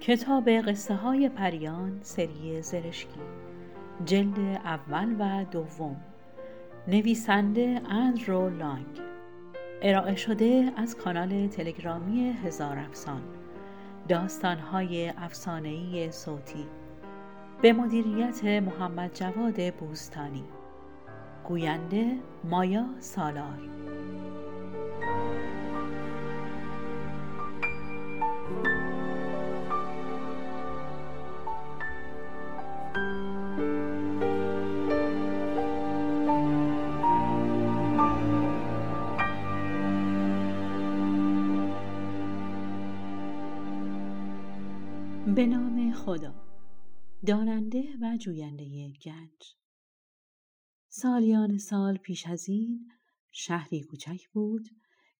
کتاب قصه های پریان سری زرشکی جلد اول و دوم. نویسنده اندرو لانگ. ارائه شده از کانال تلگرامی هزار افسان. داستانهای افسانه‌ای صوتی. به مدیریت محمد جواد بوستانی. گوینده مایا سالار. به نام خدا. داننده و جوینده گنج. سالیان سال پیش از این شهری کوچک بود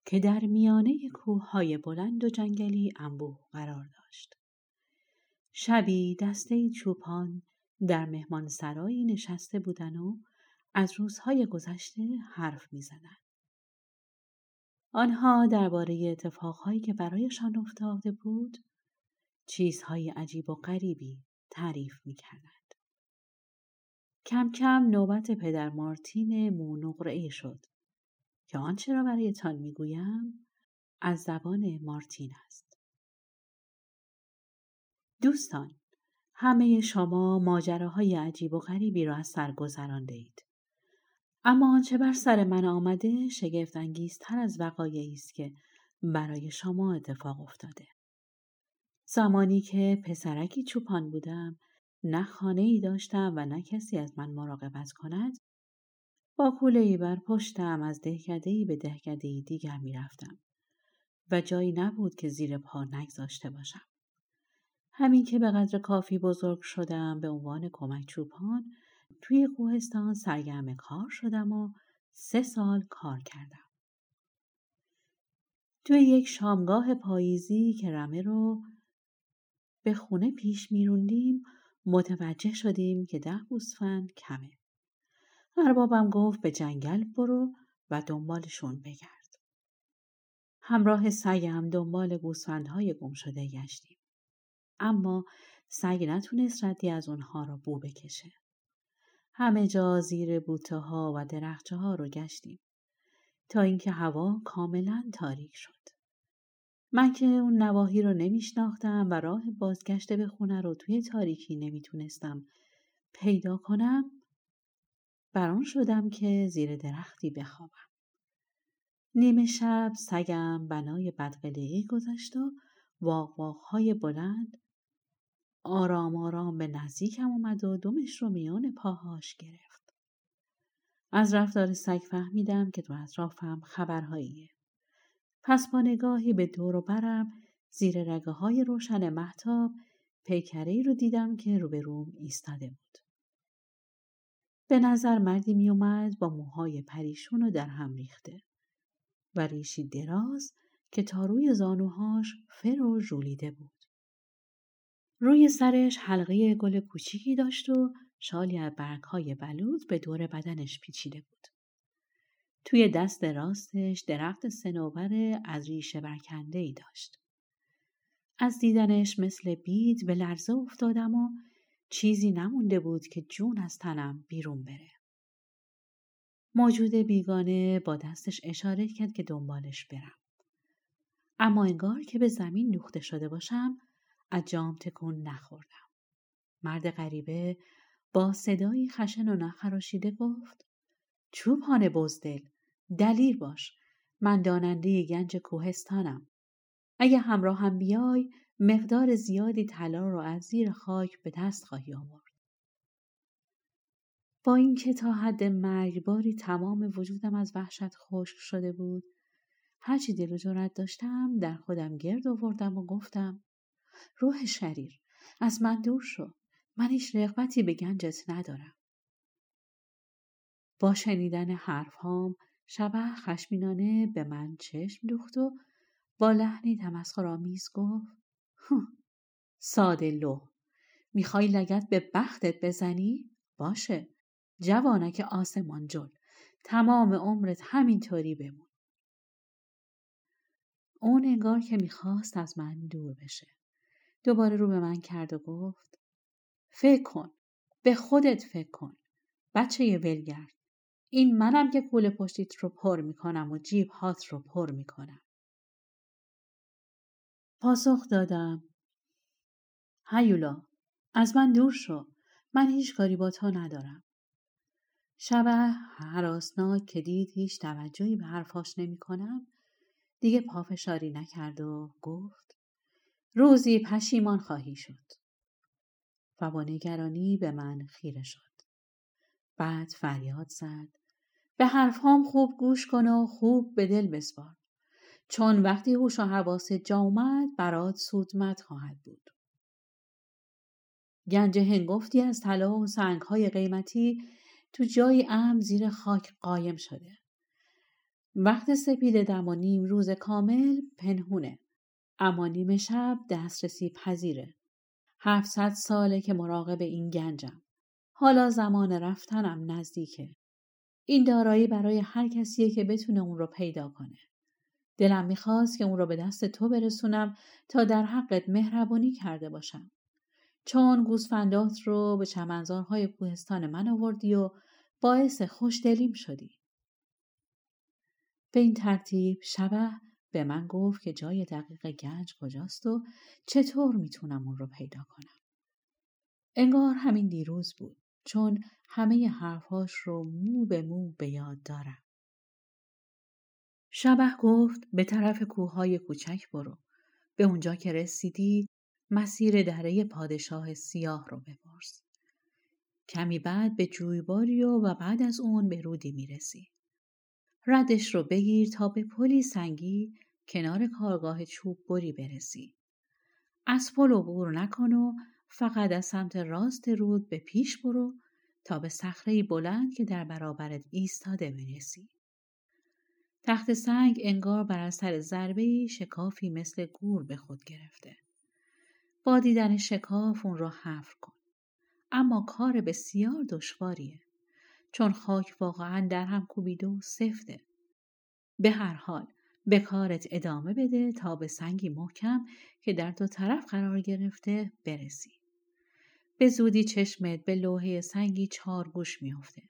که در میانه کوههای بلند و جنگلی انبوه قرار داشت. شبی دسته چوپان در مهمان سرایی نشسته بودن و از روزهای گذشته حرف می زدن. آنها درباره اتفاقهایی که برایشان افتاده بود چیزهای عجیب و غریبی تعریف می کردند. کم کم نوبت پدر مارتین مونقرعی شد که آنچه را برایتان می‌گویم از زبان مارتین است. دوستان همه شما ماجراهای عجیب و غریبی را از سر گذرانده اید. اما آنچه بر سر من آمده شگفت انگیزتر از وقایعی است که برای شما اتفاق افتاده. زمانی که پسرکی چوپان بودم نه خانه ای داشتم و نه کسی از من مراقبت کند. با کوله ای بر پشتم از دهکده ای به دهکده ای دیگر می‌رفتم و جایی نبود که زیر پا نگذاشته باشم. همین که به قدر کافی بزرگ شدم به عنوان کمک چوپان توی کوهستان سرگرم کار شدم و سه سال کار کردم. توی یک شامگاه پاییزی که رمه رو به خونه پیش میروندیم متوجه شدیم که ده گوسفند کمه. اربابم گفت به جنگل برو و دنبالشون بگرد. همراه سگم دنبال گوسفندهای گم شده گشتیم. اما سگ نتونست ردی از اونها را بو بکشه. همه جا زیر بوته ها و درخچه ها رو گشتیم تا اینکه هوا کاملا تاریک شد. من که اون نواحی رو نمیشناختم و راه بازگشت به خونه رو توی تاریکی نمی‌تونستم پیدا کنم بران شدم که زیر درختی بخوابم. نیمه شب سگم بنای بدقلقی گذشت و واقواقهای بلند آرام آرام به نزدیکم اومد و دمش رو میان پاهاش گرفت. از رفتار سگ فهمیدم که تو اطرافم خبرهاییه. پس با نگاهی به دور و برم زیر رگه های روشن محتاب پیکره رو دیدم که روبروم ایستاده بود. به نظر مردی می اومد با موهای پریشون و در هم ریخته و ریشی دراز که تا روی زانوهاش فر و ژولیده بود. روی سرش حلقه گل کوچیکی داشت و شالی از برگهای بلود به دور بدنش پیچیده بود. توی دست راستش درخت سنوبر از ریشه برکنده ای داشت. از دیدنش مثل بید به لرزه افتادم و چیزی نمونده بود که جون از تنم بیرون بره. موجود بیگانه با دستش اشاره کرد که دنبالش برم. اما انگار که به زمین دوخته شده باشم از جام تکون نخوردم. مرد غریبه با صدایی خشن و نخراشیده گفت چوبان بزدل دلیر باش. من داننده گنج کوهستانم. اگه همراه هم بیای مقدار زیادی طلا رو از زیر خاک به دست خواهی آورد. با اینکه تا حد مرگباری تمام وجودم از وحشت خشک شده بود هرچی دل و جرأت داشتم در خودم گرد آوردم و گفتم روح شریر از من دور شو. من هیچ رغبتی به گنجت ندارم. با شنیدن حرفهام شبه خشمینانه به من چشم دوخت و با لحنی تمسخرآمیز گفت ساده لو می‌خوای لگت به بختت بزنی؟ باشه جوانک آسمان جل تمام عمرت همینطوری بمون. اون انگار که می‌خواست از من دور بشه. دوباره رو به من کرد و گفت فکر کن به خودت فکر کن بچه ولگرد. این منم که پول پشتیت رو پر می‌کنم و جیب هات رو پر می‌کنم. پاسخ دادم. هیولا از من دور شو. من هیچ کاری با تو ندارم. شبه حراسناک که دید هیچ توجهی به حرفاش نمی کنم دیگه پافشاری نکرد و گفت روزی پشیمان خواهی شد. و با نگرانی به من خیره شد. بعد فریاد زد. به حرفهام خوب گوش کن و خوب به دل بسپار چون وقتی هوش و حواست جا اومد برات سودمت خواهد بود گنج هنگفتی از طلا و سنگهای قیمتی تو جای ام زیر خاک قایم شده. وقت سپید دم و نیم روز کامل پنهونه. اما نیمه شب دسترسی پذیره. هفتصد ساله که مراقب این گنجم. حالا زمان رفتنم نزدیکه. این دارایی برای هر کسیه که بتونه اون رو پیدا کنه. دلم می‌خواست که اون رو به دست تو برسونم تا در حقت مهربانی کرده باشم. چون گوسفندات رو به چمنزارهای کوهستان من آوردی و باعث خوشدلیم شدی. به این ترتیب شبه به من گفت که جای دقیق گنج کجاست و چطور می‌تونم اون رو پیدا کنم. انگار همین دیروز بود چون همه حرفهاش رو مو به مو به یاد دارم. شبه گفت به طرف کوههای کوچک برو. به اونجا که رسیدی مسیر دره پادشاه سیاه رو بپرس. کمی بعد به جویباری و بعد از اون به رودی می‌رسی. ردش رو بگیر تا به پلی سنگی کنار کارگاه چوب بری برسی. از پل عبور نکن و فقط از سمت راست رود به پیش برو تا به صخره بلند که در برابرت ایستاده برسی. تخت سنگ انگار بر اثر ضربه شکافی مثل گور به خود گرفته. با دیدن شکاف اون را حفر کن. اما کار بسیار دشواریه. چون خاک واقعا در هم کوبیده و سفته. به هر حال به کارت ادامه بده تا به سنگی محکم که در دو طرف قرار گرفته برسی. به زودی چشمت به لوحه سنگی چهار گوش میافته.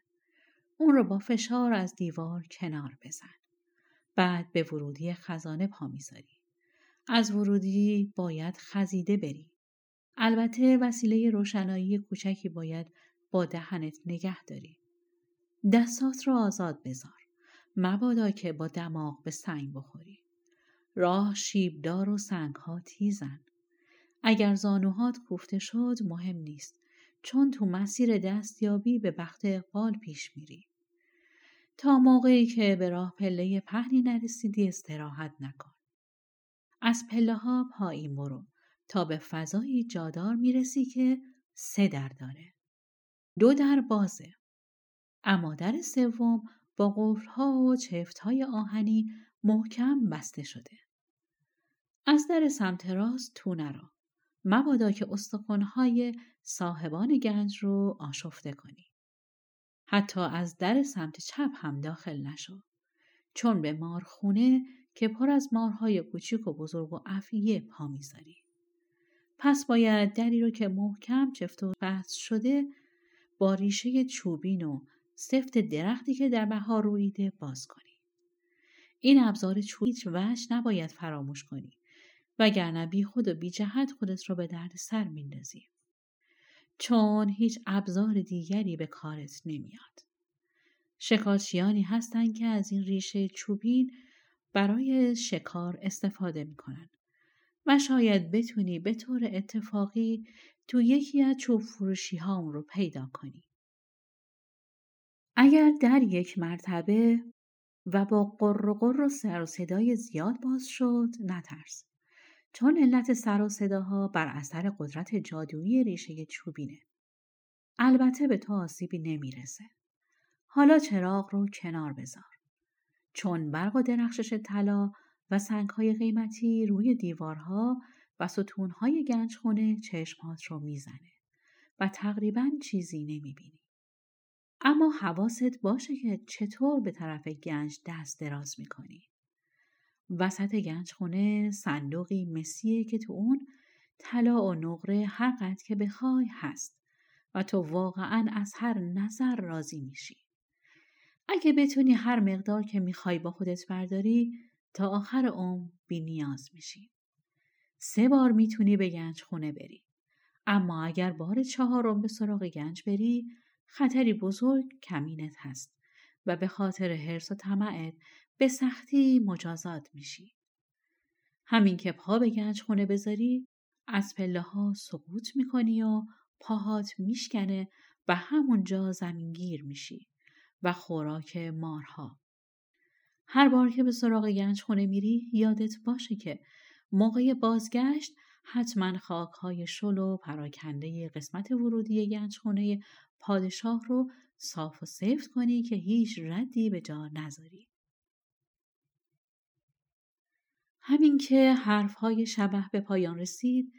اون رو با فشار از دیوار کنار بزن. بعد به ورودی خزانه پا می‌ذاری. از ورودی باید خزیده بری. البته وسیله روشنایی کوچکی باید با دهنت نگه داری. دستات را آزاد بذار. مبادا که با دماغ به سنگ بخوری. راه شیبدار و سنگها تیزن. اگر زانوهات کوفته شد مهم نیست چون تو مسیر دستیابی به بخت اقبال پیش میری. تا موقعی که به راه پله پهنی نرسیدی استراحت نکن. از پله ها پایین برو تا به فضایی جادار می‌رسی که سه در داره. دو در بازه. اما در سوم با قفلها و چفتهای آهنی محکم بسته شده. از در سمت راست تو نرا. مبادا که استخوانهای صاحبان گنج رو آشفته کنی. حتی از در سمت چپ هم داخل نشو. چون به مارخونه که پر از مارهای کوچیک و بزرگ و افیه پا می‌ذاری. پس باید دری رو که محکم چفت و بست شده با ریشه چوبین و سفت درختی که در بهار رویده باز کنی. این ابزار چوبی هیچ وش نباید فراموش کنی وگرنه بی خود و بی جهت خودت رو به درد سر میندازی. چون هیچ ابزار دیگری به کارت نمیاد. شکارچیانی هستند که از این ریشه چوبین برای شکار استفاده می‌کنن و شاید بتونی به طور اتفاقی تو یکی از چوب فروشی ها اون رو پیدا کنی. اگر در یک مرتبه و با قر و قر و سر و صدای زیاد باز شد نترس. چون علت سر و صداها بر اثر قدرت جادویی ریشه چوبینه. البته به تو آسیبی نمی‌رسه. حالا چراغ رو کنار بذار. چون برق و درخشش طلا و سنگهای قیمتی روی دیوارها و ستونهای گنجخونه چشمات رو می‌زنه و تقریبا چیزی نمی‌بینی. اما حواست باشه که چطور به طرف گنج دست دراز می‌کنی. وسط گنج خونه صندوقی مسیه که تو اون طلا و نقره هر قد که بخوای هست و تو واقعا از هر نظر راضی میشی. اگه بتونی هر مقدار که می‌خوای با خودت برداری تا آخر عمر بی نیاز میشی. سه بار می‌تونی به گنج خونه بری. اما اگر بار چهارم به سراغ گنج بری خطری بزرگ کمینت هست و به خاطر حرس و طمعت به سختی مجازات میشی. همین که پا به گنج خونه بذاری از پله ها سقوط می‌کنی و پاهات میشکنه و همونجا زمینگیر میشی و خوراک مارها. هر بار که به سراغ گنج خونه میری یادت باشه که موقع بازگشت حتما خاک های شل و پراکنده قسمت ورودی گنج خونه پادشاه رو صاف و سفت کنی که هیچ ردی به جا نذاری. همین که های شبه به پایان رسید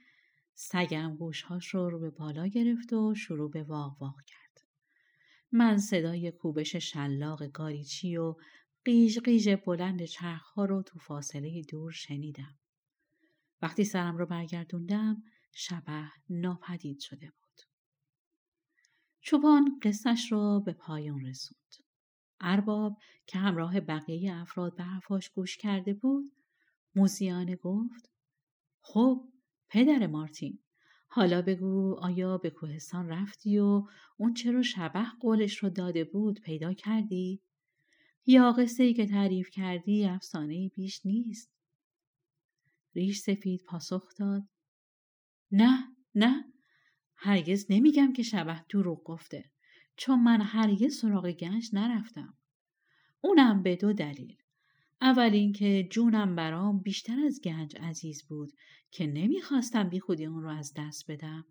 سگم گوشهاش رو رو به بالا گرفت و شروع به واق واق کرد. من صدای کوبش شلاق گاریچی و قیج قیج بلند چرخها رو تو فاصله دور شنیدم. وقتی سرم رو برگردوندم شبه ناپدید شده بود. چوبان قصهش رو به پایان رسوند. ارباب که همراه بقیه افراد به حرفاش گوش کرده بود موزیانه گفت خب پدر مارتین حالا بگو آیا به کوهستان رفتی و اون چرا شبه قولش رو داده بود پیدا کردی؟ یا قصه ای که تعریف کردی افسانه بیش نیست؟ ریش سفید پاسخ داد نه نه هرگز نمیگم که شبه دروغ گفته چون من هرگز سراغ گنج نرفتم اونم به دو دلیل اول اینکه جونم برام بیشتر از گنج عزیز بود که نمی‌خواستم بی خودی اون رو از دست بدم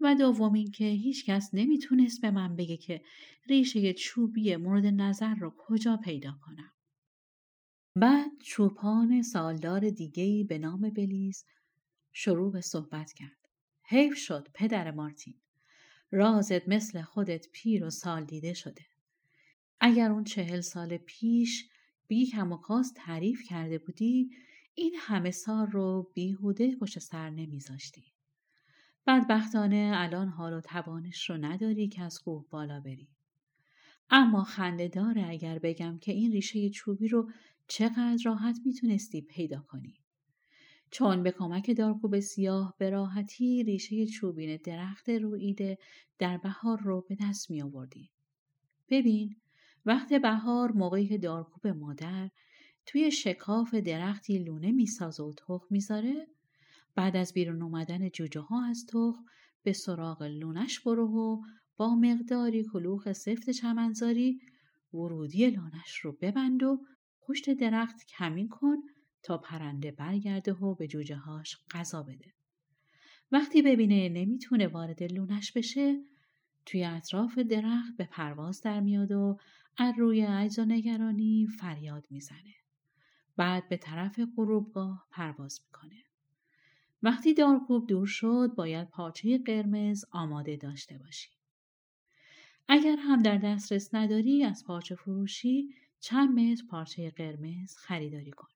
و دوم اینکه هیچکس نمی‌تونست به من بگه که ریشه چوبی مورد نظر رو کجا پیدا کنم. بعد چوپان سالدار دیگهی به نام بلیز شروع به صحبت کرد. حیف شد پدر مارتین. رازت مثل خودت پیر و سال دیده شده. اگر اون چهل سال پیش بی کم و تعریف کرده بودی این همه سال رو بیهوده پشت سر نمیذاشتی. بدبختانه الان حال و توانش رو نداری که از کوه بالا بری. اما خنده داره اگر بگم که این ریشه چوبی رو چقدر راحت می‌تونستی پیدا کنی. چون به کمک دارکوب سیاه به راحتی ریشه چوبین درخت رویده در بهار رو به دست می آوردی. ببین وقت بهار موقعی که دارکوب مادر توی شکاف درختی لونه می‌سازه و تخم می‌ذاره بعد از بیرون اومدن جوجه ها از تخم به سراغ لونش برو و با مقداری کلوخ سفت چمنزاری ورودی لانش رو ببند و پشت درخت کمین کن تا پرنده برگرده و به جوجه هاش غذا بده. وقتی ببینه نمی‌تونه وارد لونش بشه توی اطراف درخت به پرواز در میاد و از روی عجز و نگرانی فریاد می‌زنه. بعد به طرف غروبگاه پرواز می‌کنه. وقتی دارکوب دور شد باید پارچه قرمز آماده داشته باشی. اگر هم در دسترس نداری از پارچه فروشی چند متر پارچه قرمز خریداری کن.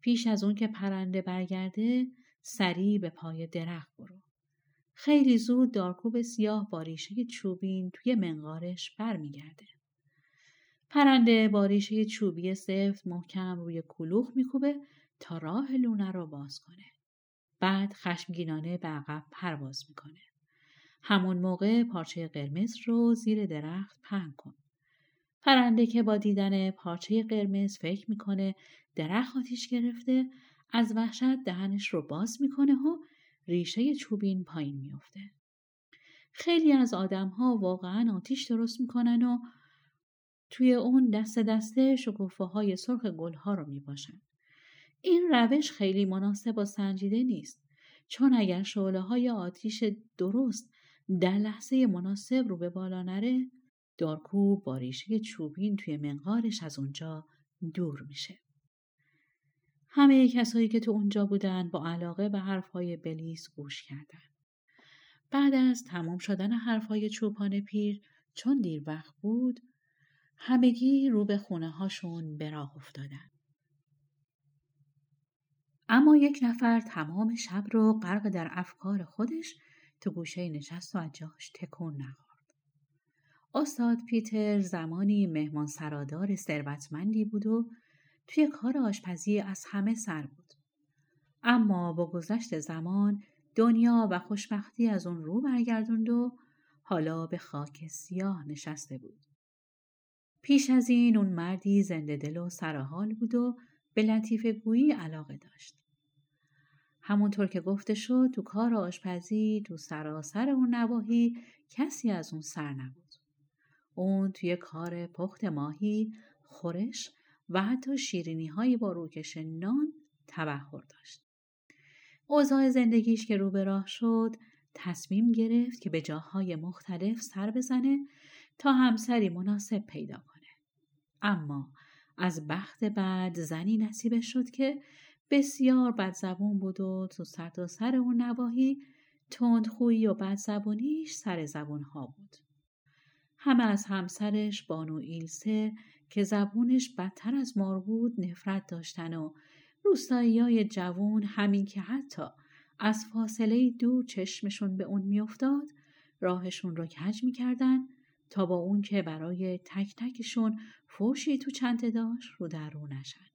پیش از اون که پرنده برگرده سریع به پای درخت برو. خیلی زود دارکوب سیاه با ریشه چوبین توی منقارش برمیگرده. پرنده با ریشه چوبی سفت محکم روی کلوخ میکوبه تا راه لونه رو باز کنه. بعد خشمگینانه به عقب پرواز می‌کنه. همون موقع پارچه قرمز رو زیر درخت پهن کن. پرنده که با دیدن پارچه قرمز فکر می‌کنه درخت آتیش گرفته از وحشت دهنش رو باز می‌کنه و ریشه چوبین پایین میافته. خیلی از آدم ها واقعا آتیش درست می‌کنن و توی اون دست دسته شکوفه های سرخ گل ها رو می باشن. این روش خیلی مناسب و سنجیده نیست چون اگر شعله های آتیش درست در لحظه مناسب رو به بالا نره دارکوب با ریشه چوبین توی منقارش از اونجا دور میشه. همه کسایی که تو اونجا بودن با علاقه به حرفهای بلیس گوش کردن. بعد از تمام شدن حرفهای چوپان پیر چون دیر وقت بود همگی رو به خونه هاشون به راه افتادن. اما یک نفر تمام شب رو غرق در افکار خودش تو گوشه نشست و از جاش تکون نخورد. استاد پیتر زمانی مهمان سرادار ثروتمندی بود و توی کار آشپزی از همه سر بود. اما با گذشت زمان دنیا و خوشبختی از اون رو برگردوند و حالا به خاک سیاه نشسته بود. پیش از این اون مردی زنده دل و سرحال بود و به لطیفه گویی علاقه داشت. همونطور که گفته شد تو کار آشپزی تو سراسر اون نواحی کسی از اون سر نبود. اون توی کار پخت ماهی، خورش و حتی شیرینی هایی با روکش نان تبهر داشت. اوضاع زندگیش که رو به راه شد تصمیم گرفت که به جاهای مختلف سر بزنه تا همسری مناسب پیدا کنه. اما از بخت بعد زنی نصیبش شد که بسیار بدزبون بود و تو سر تا سر اون نواحی تندخویی و بدزبونیش سر زبون ها بود. همه از همسرش بانو ایلسه که زبونش بدتر از مار بود نفرت داشتن و روستایی های جوون همین که حتی از فاصله دور چشمشون به اون میافتاد راهشون رو کج می‌کردن تا با اون که برای تک تکشون فوشی تو چنده داشت رو در رو نشن.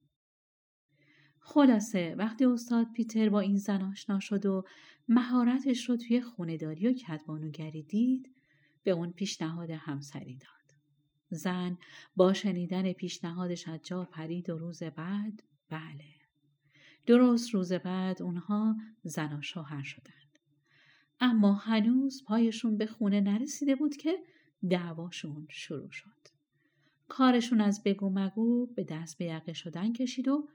خلاصه وقتی استاد پیتر با این زن آشنا شد و مهارتش رو توی خونداری و کدبانوگری دید به اون پیشنهاد همسری داد. زن با شنیدن پیشنهادش از جا پرید و روز بعد بله درست روز بعد اونها زن و شوهر شدند. اما هنوز پایشون به خونه نرسیده بود که دعواشون شروع شد. کارشون از بگو مگو به دست به یقه شدن کشید و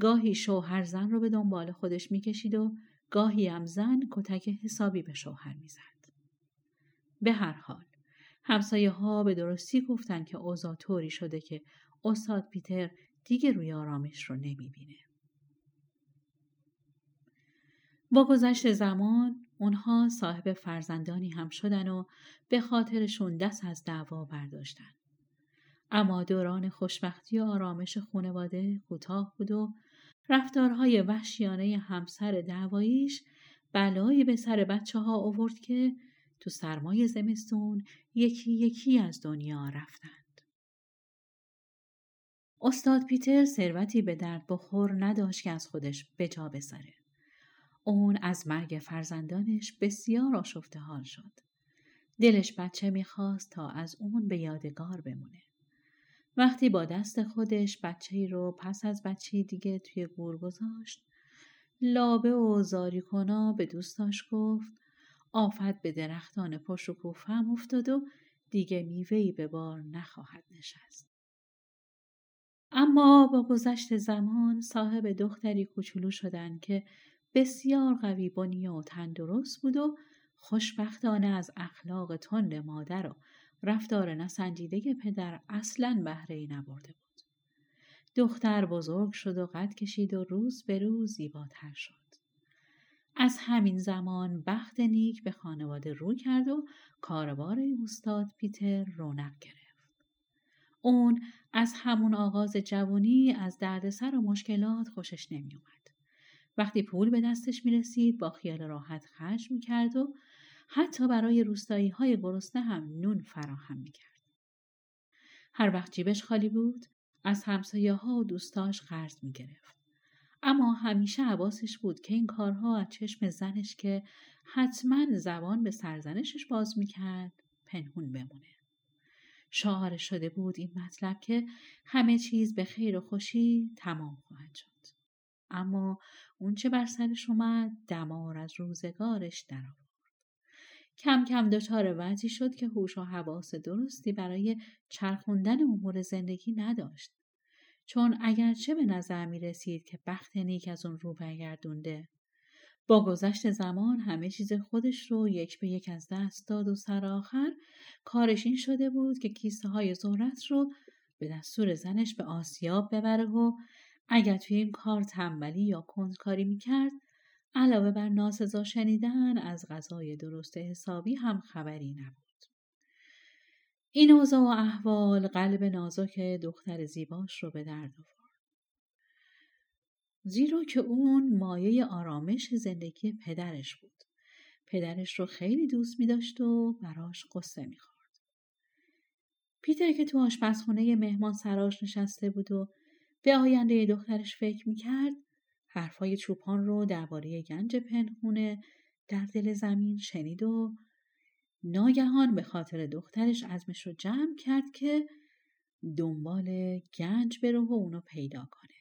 گاهی شوهر زن رو به دنبال خودش می‌کشید و گاهی هم زن کتک حسابی به شوهر می‌زد. به هر حال همسایه ها به درستی گفتن که اوضاع طوری شده که استاد پیتر دیگه روی آرامش رو نمی‌بینه. با گذشت زمان اونها صاحب فرزندانی هم شدن و به خاطرشون دست از دعوا برداشتن. اما دوران خوشبختی و آرامش خانواده کوتاه بود و رفتارهای وحشیانه همسر دعواییش بلایی به سر بچه ها آورد که تو سرمای زمستون یکی یکی از دنیا رفتند. استاد پیتر ثروتی به درد بخور نداشت که از خودش به جا بذاره. اون از مرگ فرزندانش بسیار آشفته حال شد. دلش بچه می‌خواست تا از اون به یادگار بمونه. وقتی با دست خودش بچه رو پس از بچه دیگه توی گور گذاشت لابه و زاری کنا به دوستاش گفت آفت به درختان پشت هم افتاد و دیگه میوهی به بار نخواهد نشست. اما با گذشت زمان صاحب دختری کوچولو شدن که بسیار قوی بنیه و تندرست بود و خوشبختانه از اخلاق تند مادر و رفتار نسنجیده پدر اصلا بهره ای نبرده بود. دختر بزرگ شد و قد کشید و روز به روز زیباتر شد. از همین زمان بخت نیک به خانواده رو کرد و کاربار استاد پیتر رونق گرفت. اون از همون آغاز جوانی از دردسر و مشکلات خوشش نمیومد. وقتی پول به دستش می رسید با خیال راحت خرج می کرد و حتی برای روستایی های گرسنه هم نون فراهم می کرد. هر وقت جیبش خالی بود از همسایه ها و دوستاش قرض می گرفت. اما همیشه حواسش بود که این کارها از چشم زنش که حتما زبان به سرزنشش باز می کرد پنهون بمونه. شعار شده بود این مطلب که همه چیز به خیر و خوشی تمام خواهد شد. اما اونچه بر سرش اومد دمار از روزگارش درآورد. کم کم دچار وضعی شد که هوش و حواس درستی برای چرخوندن امور زندگی نداشت. چون اگرچه به نظر می رسید که بخت نیک از اون رو برگردونده. با گذشت زمان همه چیز خودش رو یک به یک از دست داد و سر آخر کارش این شده بود که کیسه های ذرت رو به دستور زنش به آسیاب ببره و اگر توی این کار تنبلی یا کندکاری می‌کرد علاوه بر ناسزا شنیدن از غذای درست حسابی هم خبری نبود. این اوضاع و احوال قلب نازک دختر زیباش رو به درد آورد. زیرا که اون مایه آرامش زندگی پدرش بود. پدرش رو خیلی دوست می داشت و براش قصه می خورد. پیتر که تو آشپزخونه مهمان سراش نشسته بود و به آینده دخترش فکر می کرد حرفای چوپان رو درباره گنج پنهونه در دل زمین شنید و ناگهان به خاطر دخترش عزمش رو جمع کرد که دنبال گنج بره و اونو پیدا کنه.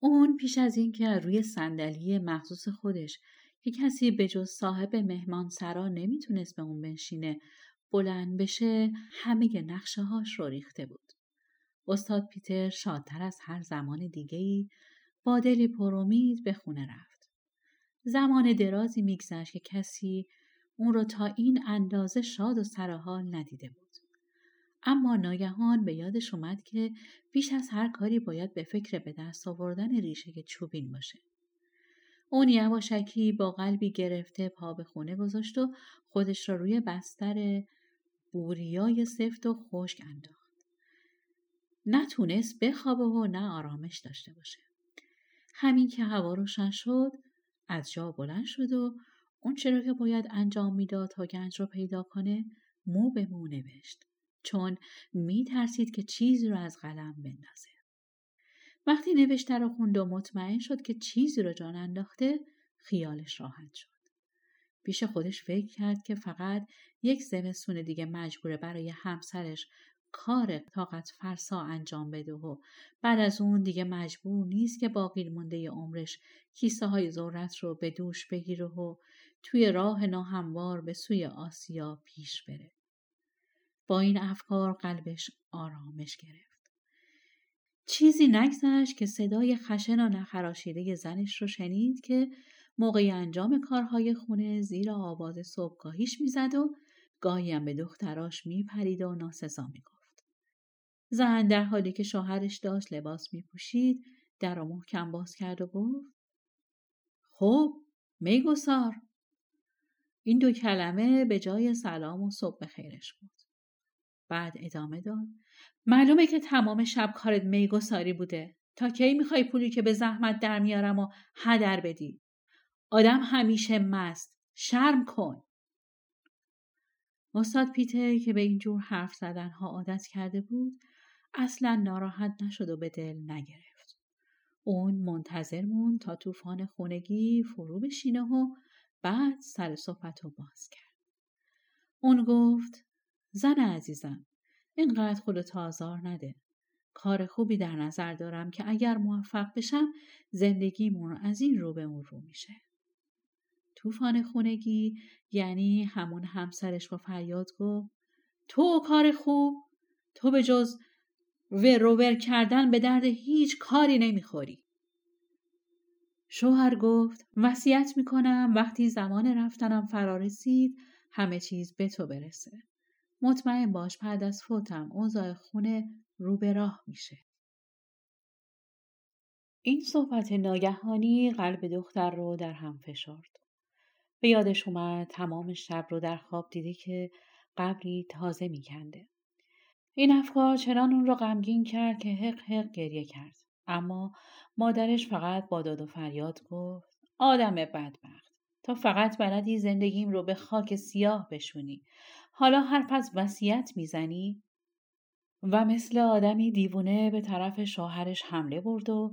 اون پیش از اینکه روی صندلی مخصوص خودش که کسی به جز صاحب مهمان سرا نمی‌تونست به اون بنشینه بلند بشه همه نقشه هاش رو ریخته بود. استاد پیتر شادتر از هر زمان دیگهی با دلی پرامید به خونه رفت. زمان درازی میگذشت که کسی اون رو تا این اندازه شاد و سرحال ندیده بود. اما ناگهان به یادش اومد که بیش از هر کاری باید به فکر به دست آوردن ریشه چوبین باشه. اون یواشکی با قلبی گرفته پا به خونه گذاشت و خودش را روی بستر بوریای سفت و خشک انداخت. نتونست بخوابه و نه آرامش داشته باشه. همین که هوا روشن شد از جا بلند شد و اون چرا که باید انجام می‌داد تا گنج رو پیدا کنه مو به مو نوشت چون می ترسید که چیزی رو از قلم بندازه. وقتی نوشته رو خوند و مطمئن شد که چیزی رو جان انداخته خیالش راحت شد. پیش خودش فکر کرد که فقط یک زمستون دیگه مجبوره برای همسرش کار طاقت فرسا انجام بده و بعد از اون دیگه مجبور نیست که باقی مونده عمرش کیسه های ذرت رو به دوش بگیره و توی راه ناهموار به سوی آسیا پیش بره. با این افکار قلبش آرامش گرفت. چیزی نگذشت که صدای خشن و نخراشیده زنش رو شنید که موقع انجام کارهای خونه زیر آواز صبحگاهیش می‌زد و گاهی هم به دختراش میپرید و ناسزا می‌گفت. زن در حالی که شوهرش داشت لباس میپوشید در و محکم باز کرد و گفت خب میگسار این دو کلمه به جای سلام و صبح خیرش بود. بعد ادامه داد. معلومه که تمام شب کارت میگساری بوده. تا کی می‌خوای پولی که به زحمت در میارم و هدر بدی؟ آدم همیشه مست. شرم کن. استاد پیتر که به اینجور حرف زدنها عادت کرده بود اصلا ناراحت نشد و به دل نگرفت. اون منتظر مون تا طوفان خونگی فرو بشینه و بعد سر صحبت رو باز کرد. اون گفت زن عزیزم اینقدر خودت آزار نده. کار خوبی در نظر دارم که اگر موفق بشم زندگیمون از این رو به اون رو میشه. طوفان خونگی یعنی همون همسرش با فریاد گفت تو کار خوب تو به جز وروور کردن به درد هیچ کاری نمی‌خوری. شوهر گفت وصیت می‌کنم وقتی زمان رفتنم فرا رسید همه چیز به تو برسه. مطمئن باش بعد از فوتم اوضاع خونه رو به راه میشه. این صحبت ناگهانی قلب دختر رو در هم فشرد. به یادش اومد تمام شب رو در خواب دیده که قبری تازه میکنده. این افکار چنان اون رو غمگین کرد که حق حق گریه کرد. اما مادرش فقط با داد و فریاد گفت آدم بدبخت تا فقط بلدی زندگیم رو به خاک سیاه بشونی حالا حرف از وصیت می‌زنی و مثل آدمی دیوونه به طرف شوهرش حمله برد و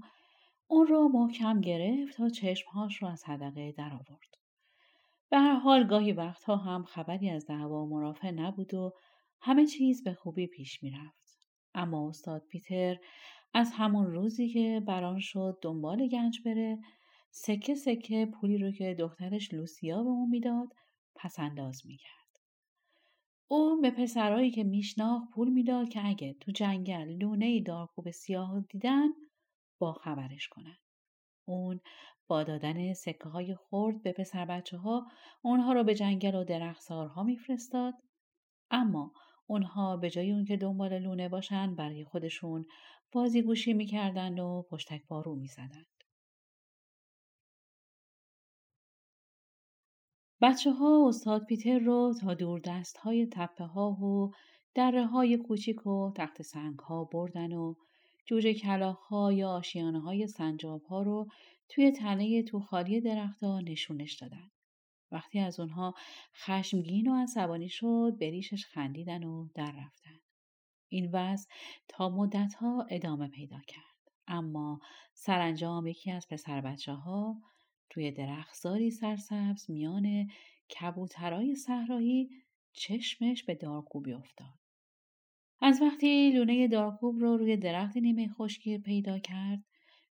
اون رو محکم گرفت تا چشمهاش رو از حدقه در آورد. به هر حال گاهی وقتها هم خبری از دعوا و مرافع نبود و همه چیز به خوبی پیش می‌رفت. اما استاد پیتر از همون روزی که بران شد دنبال گنج بره سکه سکه پولی رو که دخترش لوسیا به اون می‌داد پس انداز می‌کرد. او به پسرایی که میشناخت پول می‌داد که اگه تو جنگل لونه دارکوب سیاه دیدن با خبرش کنن. اون با دادن سکه های خورد به پسر بچه ها اونها رو به جنگل و درخسارها میفرستاد اما اونها به جای اون که دنبال لونه باشن برای خودشون بازی گوشی می‌کردند و پشتک بارو می‌زدند. بچه ها استاد پیتر رو تا دور دست های تپه ها و دره های کوچیک و تخت سنگ ها بردن و جوجه کلاخ ها یا آشیانه های سنجاب ها رو توی تنه تو خالی درختها نشونش دادن. وقتی از اونها خشمگین و عصبانی شد به ریشش خندیدن و در رفتن. این وضع تا مدتها ادامه پیدا کرد. اما سرانجام یکی از پسر بچه ها توی درختزاری سرسبز میان کبوترای صحرایی چشمش به دارکوبی افتاد. از وقتی لونه دارکوب رو روی درخت نیمه خشکی پیدا کرد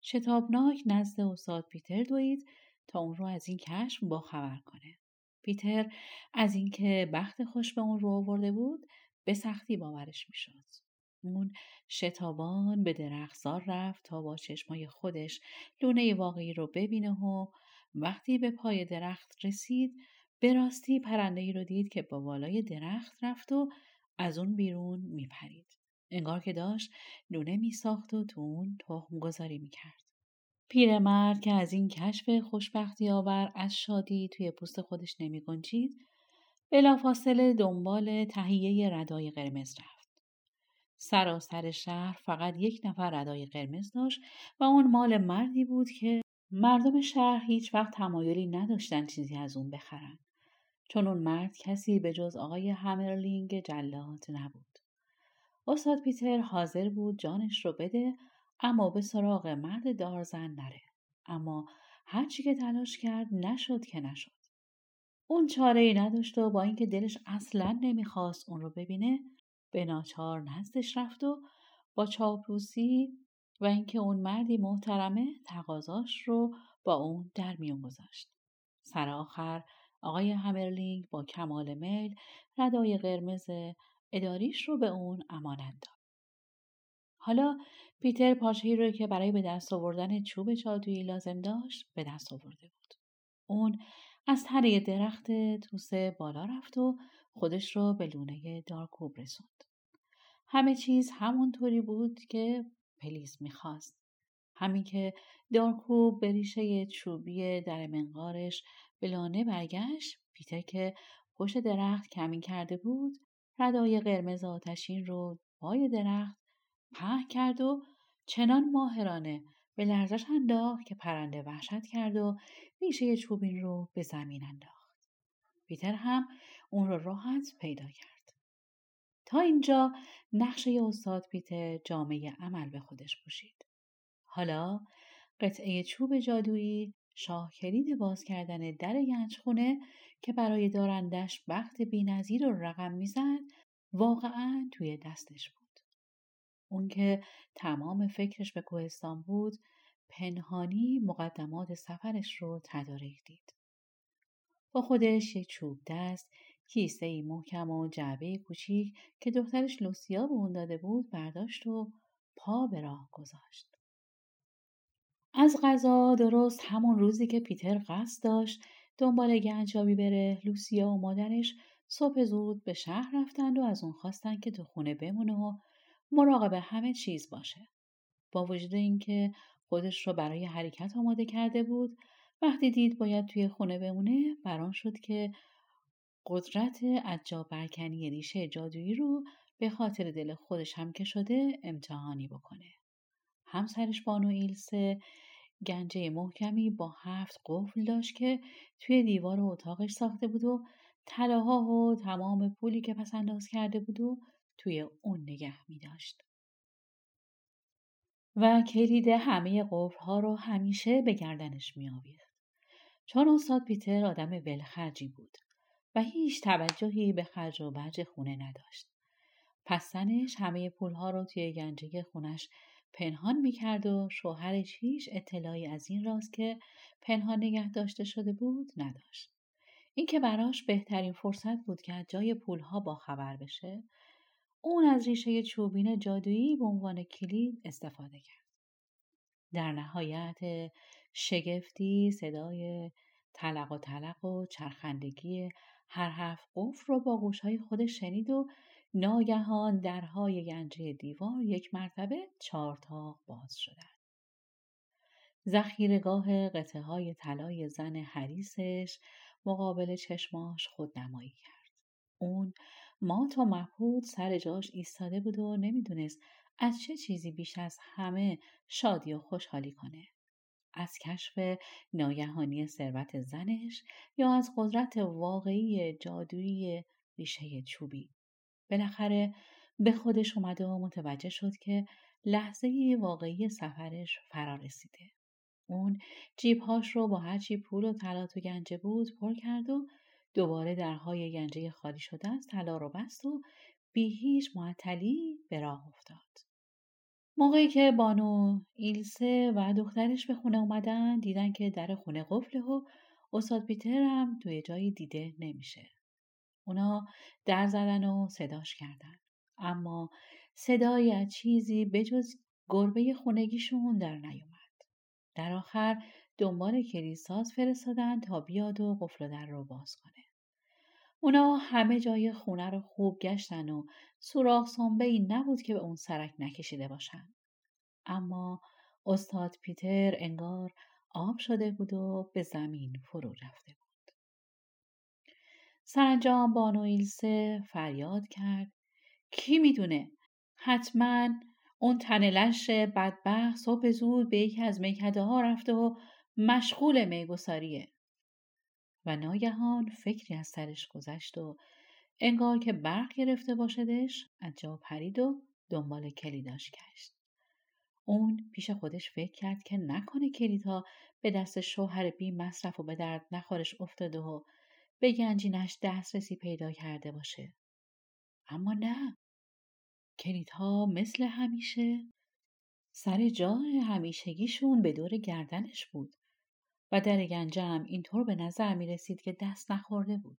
شتابناک نزد استاد پیتر دوید تا اون رو از این کشف باخبر کنه. پیتر از اینکه بخت خوش به اون رو آورده بود به سختی باورش می‌شد. اون شتابان به درختزار رفت تا با چشمای خودش لونه واقعی رو ببینه و وقتی به پای درخت رسید به راستی پرنده رو دید که با بالای درخت رفت و از اون بیرون میپرید. انگار که داشت لونه میساخت و تو اون تخم گذاری می‌کرد. پیرمرد که از این کشف خوشبختی آور از شادی توی پوست خودش نمی گنجید بلافاصله دنبال تهیه ردای قرمز رفت. سراسر شهر فقط یک نفر ردای قرمز داشت و اون مال مردی بود که مردم شهر هیچ وقت تمایلی نداشتن چیزی از اون بخرن. چون اون مرد کسی به جز آقای همرلینگ جلات نبود. استاد پیتر حاضر بود جانش رو بده اما به سراغ مرد دارزن نره. اما هرچی که تلاش کرد نشد که نشد. اون چاره ای نداشت و با اینکه دلش اصلا نمی‌خواست اون رو ببینه به ناچار نزدش رفت و با چاپلوسی و اینکه اون مردی محترمه تقاضاش رو با اون در میون گذاشت. سر آخر آقای همرلینگ با کمال میل ردای قرمز اداریش رو به اون امانت داد. حالا پیتر پارچه‌ای رو که برای به دست آوردن چوب جادویی لازم داشت به دست آورده بود. اون از تنه درخت توسه بالا رفت و خودش رو به لونه دارکوب رسوند. همه چیز همونطوری بود که پلیس می‌خواست. همین که دارکوب به ریشه چوبی در منقارش به لانه برگشت پیتر که پشت درخت کمین کرده بود ردای قرمز آتشین رو پای درخت په کرد و چنان ماهرانه به لرزش انداخت که پرنده وحشت کرد و ریشه چوبین رو به زمین انداخت. پیتر هم اون رو راحت پیدا کرد. تا اینجا نقشه استاد پیتر جامعه عمل به خودش پوشید. حالا قطعه چوب جادویی شاه کلید باز کردن در گنجخونه که برای دارندش بخت بینظیر رو رقم می‌زد واقعا توی دستش بود. اون که تمام فکرش به کوهستان بود پنهانی مقدمات سفرش رو تدارک دید. با خودش یک چوب دست کیسه ای محکم و جعبه کوچیک که دخترش لوسیا به اون داده بود برداشت و پا به راه گذاشت. از غذا درست همون روزی که پیتر قصد داشت دنبال گنجابی بره لوسیا و مادرش صبح زود به شهر رفتند و از اون خواستن که تو خونه بمونه و مراقب همه چیز باشه. با وجود اینکه خودش رو برای حرکت آماده کرده بود وقتی دید باید توی خونه بمونه بران شد که قدرت عجاب برکنی ریشه جادویی رو به خاطر دل خودش هم که شده امتحانی بکنه. همسرش بانو ایلسه گنجه محکمی با هفت قفل داشت که توی دیوار اتاقش ساخته بود و طلاها و تمام پولی که پس انداز کرده بود و توی اون نگه می داشت. و کلید همه قفل ها رو همیشه به گردنش می. چون استاد پیتر آدم ولخرجی بود و هیچ توجهی به خرج و برج خونه نداشت. پس زنش همه پولها رو توی گنجه خونش پنهان می‌کرد و شوهرش هیچ اطلاعی از این راست که پنهان نگه داشته شده بود نداشت. این که براش بهترین فرصت بود که جای پولها با خبر بشه اون از ریشه چوبین جادویی به عنوان کلید استفاده کرد. در نهایت شگفتی صدای تلق و تلق و چرخندگی هر هفت قفل رو با گوشهای خودش شنید و ناگهان درهای گنجه دیوار یک مرتبه چارتاق باز شدند. ذخیرگاه قطعه های طلای زن حریسش مقابل چشماش خودنمایی کرد. اون مات و مبهوت سر جاش ایستاده بود و نمی‌دونست از چه چیزی بیش از همه شادی و خوشحالی کنه. از کشف ناگهانی ثروت زنش یا از قدرت واقعی جادویی ریشه چوبی. بالاخره به خودش اومده و متوجه شد که لحظه واقعی سفرش فرا رسیده. اون جیبهاش رو با هرچی پول و طلا تو گنجه بود پر کرد و دوباره درهای گنجه خالی شده از طلا رو بست و بی هیچ معطلی به راه افتاد. موقعی که بانو ایلسه و دخترش به خونه اومدن دیدن که در خونه قفله و استاد پیتر هم توی جایی دیده نمیشه. اونا در زدن و صداش کردن. اما صدایی از چیزی بجز گربه خونگیشون در نیومد. در آخر دنبال کلیساز فرستادن تا بیاد و قفل در رو باز کنه. اونا همه جای خونه رو خوب گشتن و سوراخ سنبه ای نبود که به اون سرک نکشیده باشن. اما استاد پیتر انگار آب شده بود و به زمین فرو رفته بود. سرانجام بانو ایلسه فریاد کرد کی می‌دونه حتما اون تنلش بدبخت صبح زود به یکی از میکده ها رفته و مشغول میگساریه. و ناگهان فکری از سرش گذشت و انگار که برق گرفته باشدش از جا پرید و دنبال کلیداش گشت. اون پیش خودش فکر کرد که نکنه کلیدها به دست شوهر بی مصرف و به درد نخورش افتاده و به گنجینش دسترسی پیدا کرده باشه. اما نه. کلیدها مثل همیشه سر جای همیشگیشون به دور گردنش بود و در گنجم اینطور به نظر می رسید که دست نخورده بود.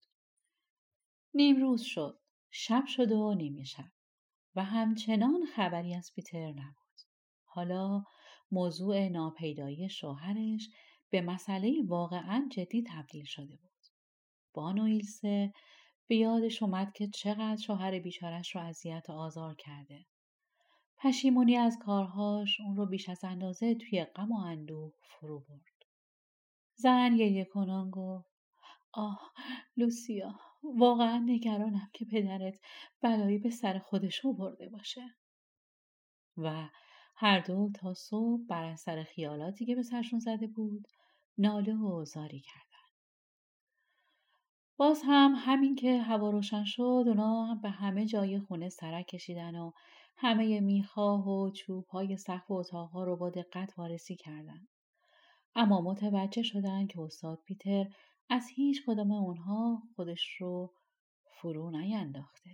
نیم روز شد. شب شد و نیمه شب. و همچنان خبری از پیتر نبود. حالا موضوع ناپیدایی شوهرش به مسئله واقعا جدی تبدیل شده بود. بانو ایلسه به یادش اومد که چقدر شوهر بیچارش رو اذیت آزار کرده. پشیمونی از کارهاش اون رو بیش از اندازه توی غم و اندوه فرو برد. زن گریه کنان گفت. آه لوسیا واقعا نگرانم که پدرت بلایی به سر خودش برده باشه. و هر دو تا صبح بر اثر خیالاتی که به سرشون زده بود ناله و زاری کردن. باز هم همین که هوا روشن شد اونا به همه جای خونه سرک کشیدن و همه می‌خواه و چوب های سقف اتاقها رو با دقت وارسی کردند. اما متوجه شدن که استاد پیتر از هیچ کدام اونها خودش رو فرو نینداخته.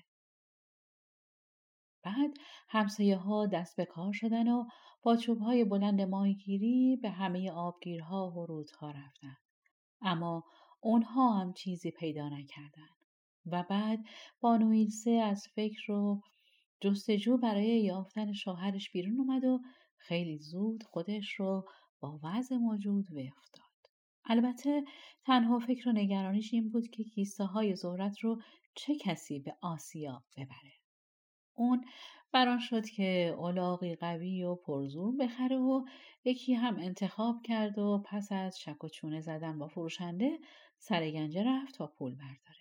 بعد همسایه ها دست به کار شدن و با چوب های بلند ماهیگیری به همه آبگیرها و رودها رفتن. اما اونها هم چیزی پیدا نکردن. و بعد بانویلسه از فکر رو جستجو برای یافتن شوهرش بیرون اومد و خیلی زود خودش رو با وضع موجود وی افتاد. البته تنها فکر و نگرانیش این بود که کیسه های زهرت رو چه کسی به آسیا ببره. اون بران شد که اولاغی قوی و پرزور بخره و یکی هم انتخاب کرد و پس از شک و چونه زدن با فروشنده سر گنجه رفت تا پول برداره.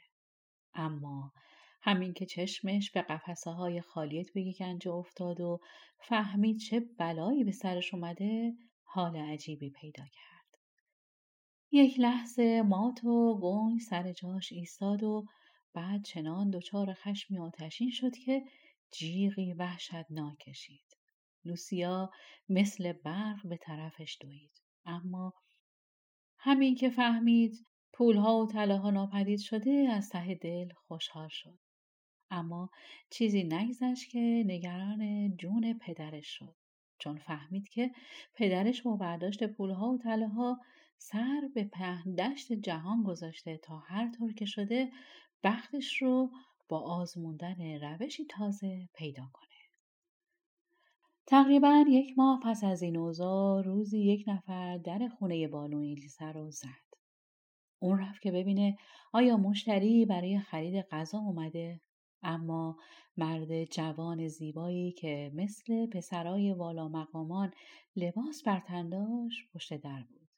اما همین که چشمش به قفسه های خالی توی گنجه افتاد و فهمید چه بلایی به سرش اومده حال عجیبی پیدا کرد. یک لحظه مات و گنگ سر جاش ایستاد و بعد چنان دچار خشمی آتشین شد که جیغی وحشتناک کشید. لوسیا مثل برق به طرفش دوید. اما همین که فهمید پولها و طلاها ناپدید شده از ته دل خوشحال شد. اما چیزی نگذشت که نگران جون پدرش شد. چون فهمید که پدرش با برداشت پولها و تله ها سر به پهن دشت جهان گذاشته تا هر طور که شده بختش رو با آزموندن روشی تازه پیدا کنه. تقریبا یک ماه پس از این اوضاع روزی یک نفر در خونه بانو ایلیسا رو زد. اون رفت که ببینه آیا مشتری برای خرید غذا اومده اما مرد جوان زیبایی که مثل پسرای والا مقامان لباس بر پشت در بود.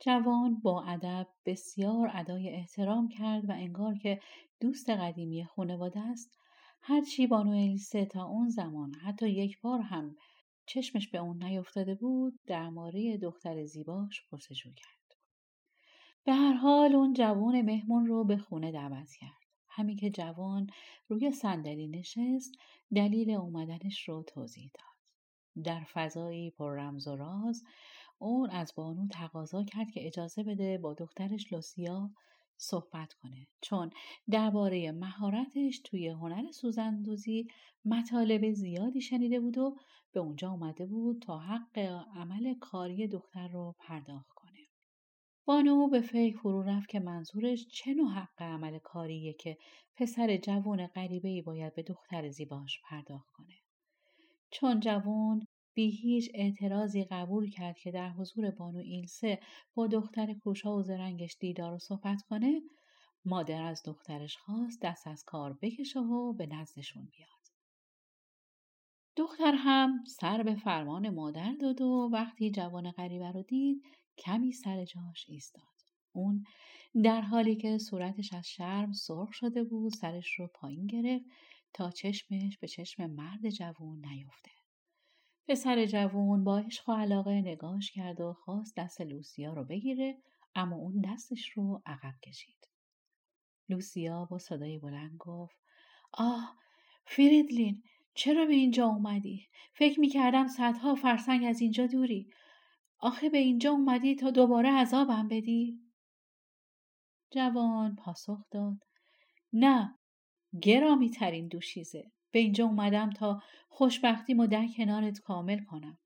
جوان با ادب بسیار ادای احترام کرد و انگار که دوست قدیمی خانواده است. هرچی بانو الیسه تا اون زمان حتی یک بار هم چشمش به اون نیفتاده بود درباره دختر زیباش پرسجو کرد. به هر حال اون جوان مهمون رو به خونه دعوت کرد. همین که جوان روی صندلی نشست دلیل اومدنش رو توضیح داد در فضایی پر رمز و راز اون از بانو تقاضا کرد که اجازه بده با دخترش لوسیا صحبت کنه چون درباره مهارتش توی هنر سوزندوزی مطالب زیادی شنیده بود و به اونجا اومده بود تا حق عمل کاری دختر رو پرداخت. بانو به فکر فرو رفت که منظورش چه نوع حق عمل کاریه که پسر جوان غریبه باید به دختر زیباش پرداخت کنه. چون جوان بی هیچ اعتراضی قبول کرد که در حضور بانو ایلسه با دختر کوشا و زرنگش دیدار و صحبت کنه مادر از دخترش خواست دست از کار بکشه و به نزدشون بیاد. دختر هم سر به فرمان مادر داد و وقتی جوان غریبه رو دید کمی سر جاش ایستاد. اون در حالی که صورتش از شرم سرخ شده بود سرش رو پایین گرفت تا چشمش به چشم مرد جوان نیفته. پسر جوون با عشق و علاقه نگاش کرد و خواست دست لوسیا رو بگیره اما اون دستش رو عقب کشید. لوسیا با صدای بلند گفت آه فریدلین چرا به اینجا اومدی؟ فکر می‌کردم صدها فرسنگ از اینجا دوری. آخه به اینجا اومدی تا دوباره عذابم بدی؟ جوان پاسخ داد نه گرامی ترین دوشیزه به اینجا اومدم تا خوشبختیمو در کنارت کامل کنم.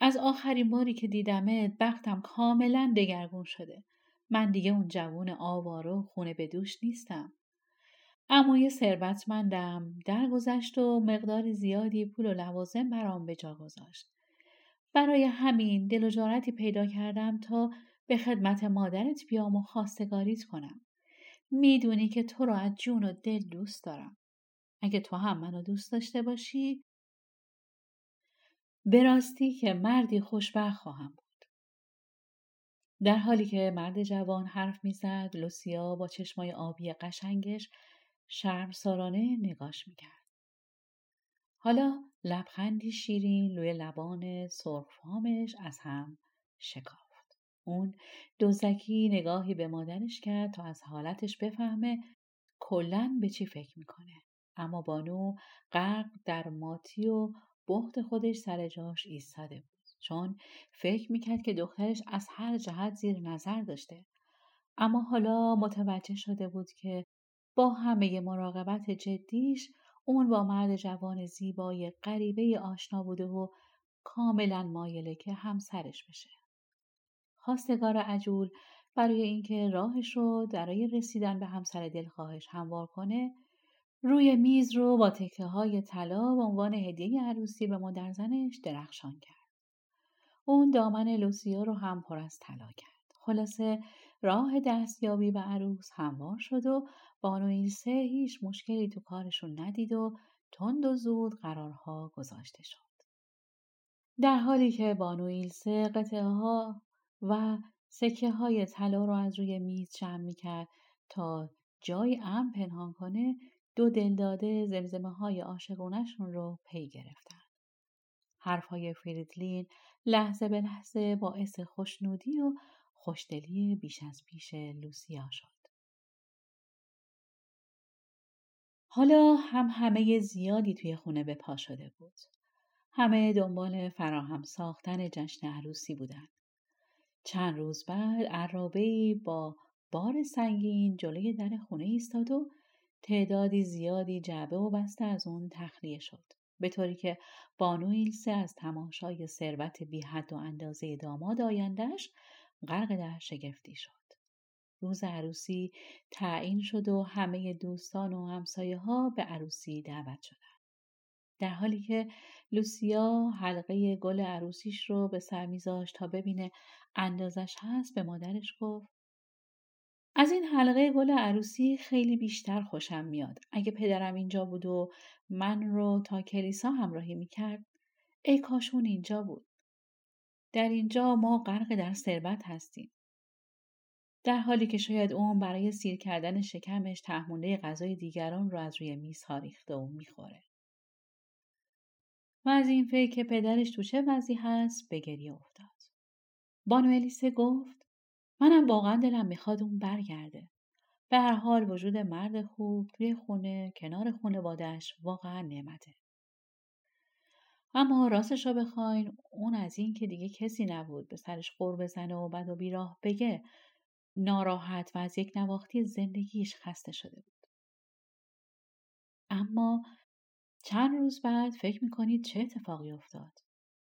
از آخرین باری که دیدمت بختم کاملا دگرگون شده. من دیگه اون جوون آواره و خونه به دوش نیستم. یه ثروتمندم درگذشت و مقدار زیادی پول و لوازم برام به جا گذاشت. برای همین دل و جارتی پیدا کردم تا به خدمت مادرت بیام و خواستگاریت کنم. می‌دونی که تو رو از جون و دل دوست دارم. اگه تو هم منو دوست داشته باشی به راستی که مردی خوشبخت خواهم بود. در حالی که مرد جوان حرف می‌زد لوسیا با چشمای آبی قشنگش شرم سارانه نگاش می‌کرد. حالا لبخندی شیرین روی لبان سرخفامش از هم شکافت. اون دوزکی نگاهی به مادرش کرد تا از حالتش بفهمه کلا به چی فکر می‌کنه. اما بانو غرق در ماتی و بخت خودش سر جاش ایستاده بود چون فکر می‌کرد که دخترش از هر جهت زیر نظر داشته اما حالا متوجه شده بود که با همه مراقبت جدیش اون با مرد جوان زیبای غریبه آشنا بوده و کاملا مایله که همسرش بشه. خواستگار عجول برای اینکه راهش رو برای رسیدن به همسر دلخواهش هموار کنه روی میز رو با تکه های طلا به عنوان هدیه عروسی به مادر زنش درخشان کرد. اون دامن لوسیا رو هم پر از طلا کرد. خلاصه راه دستیابی به عروس هموار شد و بانو ایلسه هیچ مشکلی تو کارشون ندید و تند و زود قرارها گذاشته شد. در حالی که بانو ایلسه قطعه ها و سکه های طلا رو از روی میز جمع می کرد تا جای ام پنهان کنه دو دلداده زمزمه های عاشقونشون رو پی گرفتن. حرف های فریدلین لحظه به لحظه باعث خوشنودی و خوشدلی بیش از پیش لوسیا شد. حالا هم همه زیادی توی خونه به پا شده بود. همه دنبال فراهم ساختن جشن عروسی بودند. چند روز بعد عرابه با بار سنگین جلوی در خونه ایستاد و تعدادی زیادی جعبه و بسته از اون تخلیه شد به طوری که بانو ایلسه از تماشای ثروت بی حد و اندازه داماد آیندهش غرق در شگفتی شد روز عروسی تعیین شد و همه دوستان و همسایه ها به عروسی دعوت شدند در حالی که لوسیا حلقه گل عروسیش رو به سر میذاشت تا ببینه اندازش هست به مادرش گفت از این حلقه گل عروسی خیلی بیشتر خوشم میاد. اگه پدرم اینجا بود و من رو تا کلیسا همراهی می‌کرد ای کاشون اینجا بود. در اینجا ما غرق در ثروت هستیم. در حالی که شاید اون برای سیر کردن شکمش تحمونده غذای دیگران رو از روی میز ریخته و می‌خوره. و از این فکر که پدرش تو چه وضعی هست به گریه افتاد. بانو الیسه گفت منم واقعا دلم می‌خواد اون برگرده. به هر حال وجود مرد خوب توی خونه کنار خانوادهش واقعا نعمته. اما راستش رو بخواین اون از این که دیگه کسی نبود به سرش قور بزنه و بد و بیراه بگه ناراحت و از یک نواختی زندگیش خسته شده بود. اما چند روز بعد فکر می‌کنید چه اتفاقی افتاد؟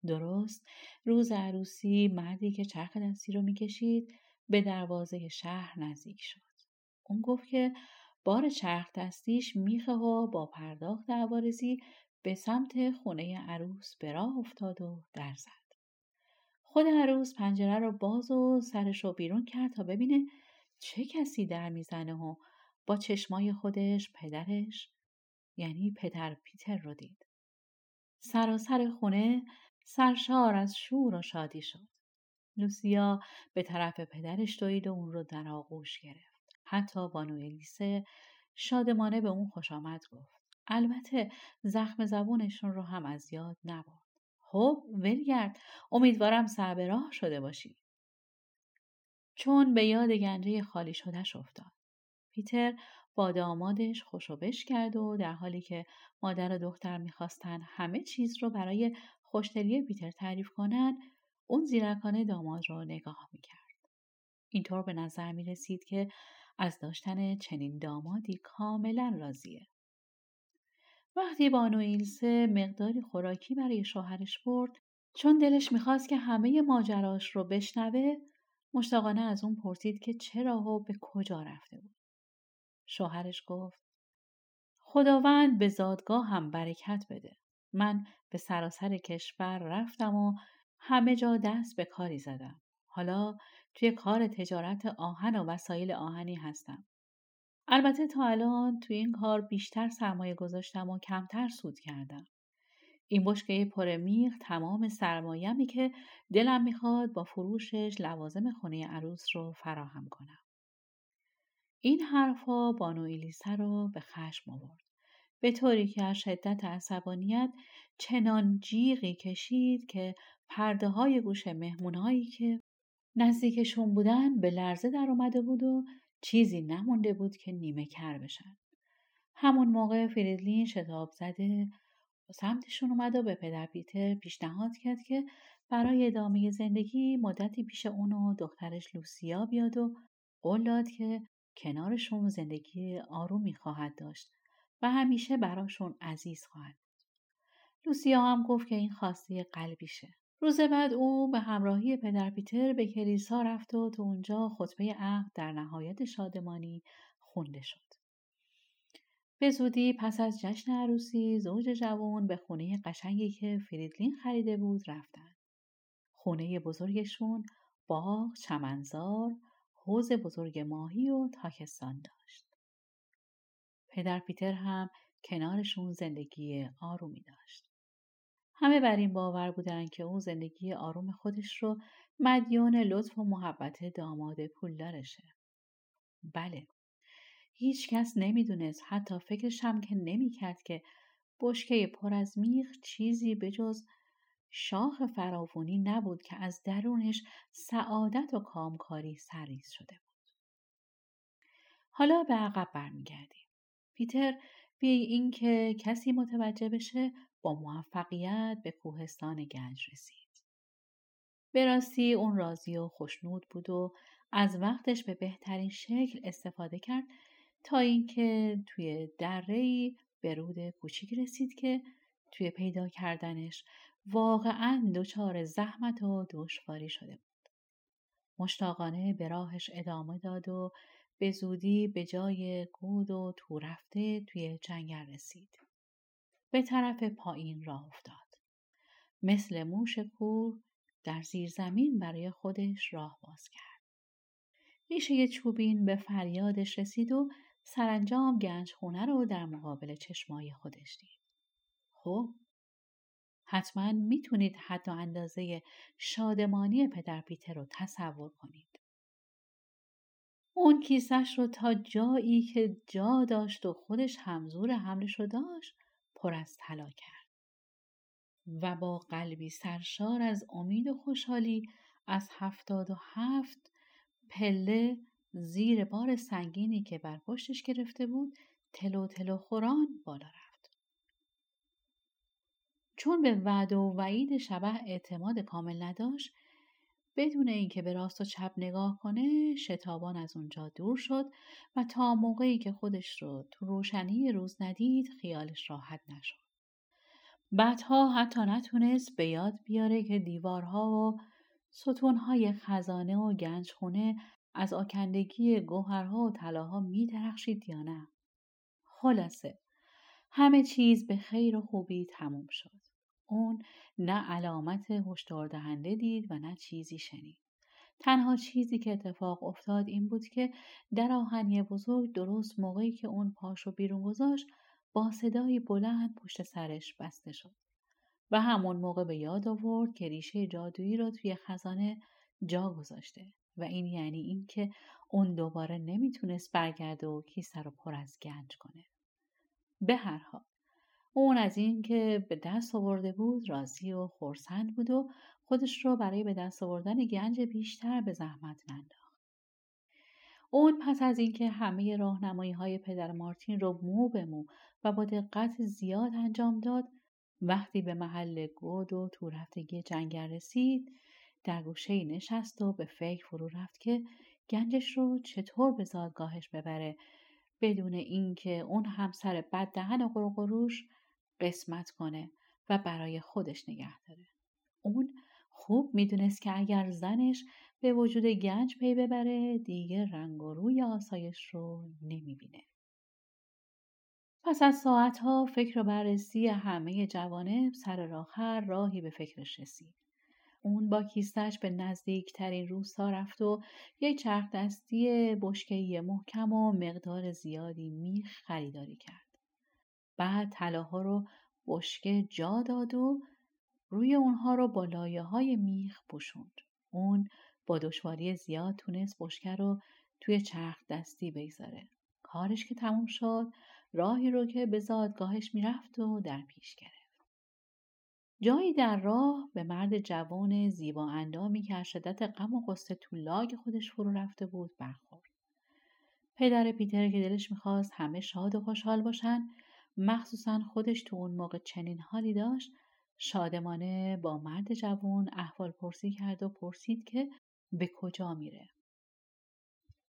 درست روز عروسی مردی که چرخ دستی رو می‌کشید به دروازه شهر نزدیک شد. اون گفت که بار چرخ دستیش میخه و با پرداخت عوارزی به سمت خونه عروس به راه افتاد و در زد. خود عروس پنجره رو باز و سرش رو بیرون کرد تا ببینه چه کسی در می‌زنه و با چشمای خودش پدرش یعنی پدر پیتر رو دید. سراسر خونه سرشار از شور و شادی شد. لوسیا به طرف پدرش دوید و اون رو در آغوش گرفت. حتی بانو الیسه شادمانه به اون خوش آمد گفت. البته زخم زبونشون رو هم از یاد نبرد. خب ولگرد امیدوارم سر راه شده باشی. چون به یاد گنجه خالی شدهش افتاد. پیتر با دامادش خوشوبش کرد و در حالی که مادر و دختر می‌خواستن همه چیز رو برای خوشدلی پیتر تعریف کنن اون زیرکانه داماد رو نگاه می‌کرد. اینطور به نظر می رسید که از داشتن چنین دامادی کاملا راضیه. وقتی بانو ایلسه مقداری خوراکی برای شوهرش برد چون دلش می‌خواست که همه ماجراش رو بشنوه مشتاقانه از اون پرسید که چرا و به کجا رفته بود. شوهرش گفت خداوند به زادگاه هم برکت بده. من به سراسر کشور رفتم و همه جا دست به کاری زدم. حالا توی کار تجارت آهن و وسایل آهنی هستم. البته تا الان توی این کار بیشتر سرمایه گذاشتم و کمتر سود کردم. این بشکه پر میخ تمام سرمایه‌می که دلم می‌خواد با فروشش لوازم خونه عروس رو فراهم کنم. این حرفها بانو ایلیسه رو به خشم آورد. به طوری که از شدت عصبانیت چنان جیغی کشید که پرده های گوش مهمونهایی که نزدیکشون بودن به لرزه در اومده بود و چیزی نمونده بود که نیمه کر بشن. همون موقع فریدلین شتاب زده سمتشون اومد و به پدر پیتر پیشنهاد کرد که برای ادامه زندگی مدتی پیش اون و دخترش لوسیا بیاد و قول داد که کنارشون زندگی آرومی خواهد داشت و همیشه براشون عزیز خواهد. لوسیا هم گفت که این خواسته قلبیشه. روز بعد او به همراهی پدر پیتر به کلیسا رفت و تو اونجا خطبه عقد در نهایت شادمانی خونده شد. به زودی پس از جشن عروسی زوج جوان به خونه قشنگی که فریدلین خریده بود رفتن. خونه بزرگشون باغ، چمنزار، حوز بزرگ ماهی و تاکستان داشت. پدر پیتر هم کنارشون زندگی آرومی داشت. همه بر این باور بودند که او زندگی آروم خودش رو مدیون لطف و محبت داماد پولدارشه. بله. هیچ کس نمی‌دونست حتی فکرش هم که نمی‌کرد که بشکه پر از میخ چیزی به جز شاخ فراوانی نبود که از درونش سعادت و کامکاری سریز شده بود. حالا به عقب برمیگردیم. پیتر بی اینکه کسی متوجه بشه با موفقیت به کوهستان گنج رسید. به راستی اون راضی و خوشنود بود و از وقتش به بهترین شکل استفاده کرد تا اینکه توی دره به رود کوچیک رسید که توی پیدا کردنش واقعا دچار زحمت و دشواری شده بود. مشتاقانه به راهش ادامه داد و به زودی به جای گود و تو رفته توی جنگل رسید. به طرف پایین راه افتاد. مثل موش کور در زیر زمین برای خودش راه باز کرد. ریشه چوبین به فریادش رسید و سرانجام گنج خونه رو در مقابل چشمای خودش دید. خب حتما می‌تونید حتی اندازه شادمانی پدر پیتر رو تصور کنید. اون کیسش رو تا جایی که جا داشت و خودش همزور حملش رو داشت پر از طلا کرد و با قلبی سرشار از امید و خوشحالی از هفتاد و هفت پله زیر بار سنگینی که بر پشتش گرفته بود تلو تلو خوران بالا رفت. چون به وعد و وعید شبه اعتماد کامل نداشت بدون اینکه به راست و چپ نگاه کنه شتابان از اونجا دور شد و تا موقعی که خودش رو تو روشنی روز ندید خیالش راحت نشد. بعدها حتی نتونست به یاد بیاره که دیوارها و ستونهای خزانه و گنجخونه از آکندگی گوهرها و طلاها می درخشید یا نه. خلاصه همه چیز به خیر و خوبی تموم شد. اون نه علامت هشدار دهنده دید و نه چیزی شنید. تنها چیزی که اتفاق افتاد این بود که در آهنی بزرگ درست موقعی که اون پاشو بیرون گذاشت با صدایی بلند پشت سرش بسته شد و همون موقع به یاد آورد که ریشه جادویی رو توی خزانه جا گذاشته و این یعنی اینکه اون دوباره نمی‌تونست برگرده و کیسه رو پر از گنج کنه. به هر حال اون از اینکه به دست آورده بود راضی و خورسند بود و خودش رو برای به دست آوردن گنج بیشتر به زحمت ننداخت. اون پس از اینکه همه راهنمایی های پدر مارتین رو مو به مو و با دقت زیاد انجام داد وقتی به محل گود و تو رفتگی جنگل رسید در گوشه نشست و به فکر فرو رفت که گنجش رو چطور به زادگاهش ببره بدون اینکه اون همسر بد دهن قروقروش قسمت کنه و برای خودش نگه داره. اون خوب می‌دونست که اگر زنش به وجود گنج پی ببره دیگه رنگ و روی آسایش رو نمی‌بینه. پس از ساعتها فکر و بررسی همه جوانب سر راخر راهی به فکرش رسید. اون با کیستش به نزدیکترین روستا رفت و یک چرخ دستی بشکهی محکم و مقدار زیادی میخ خریداری کرد. بعد طلاها رو بشکه جا داد و روی اونها رو با لایه های میخ پوشوند. اون با دشواری زیاد تونست بشکه رو توی چرخ دستی بگذاره. کارش که تموم شد راهی رو که به زادگاهش می‌رفت و در پیش گرفت. جایی در راه به مرد جوان زیبا اندامی که از شدت غم و غصه تو لاگ خودش فرو رفته بود برخورد. پدر پیتر که دلش می‌خواست همه شاد و خوشحال باشن مخصوصا خودش تو اون موقع چنین حالی داشت شادمانه با مرد جوان احوال پرسی کرد و پرسید که به کجا میره.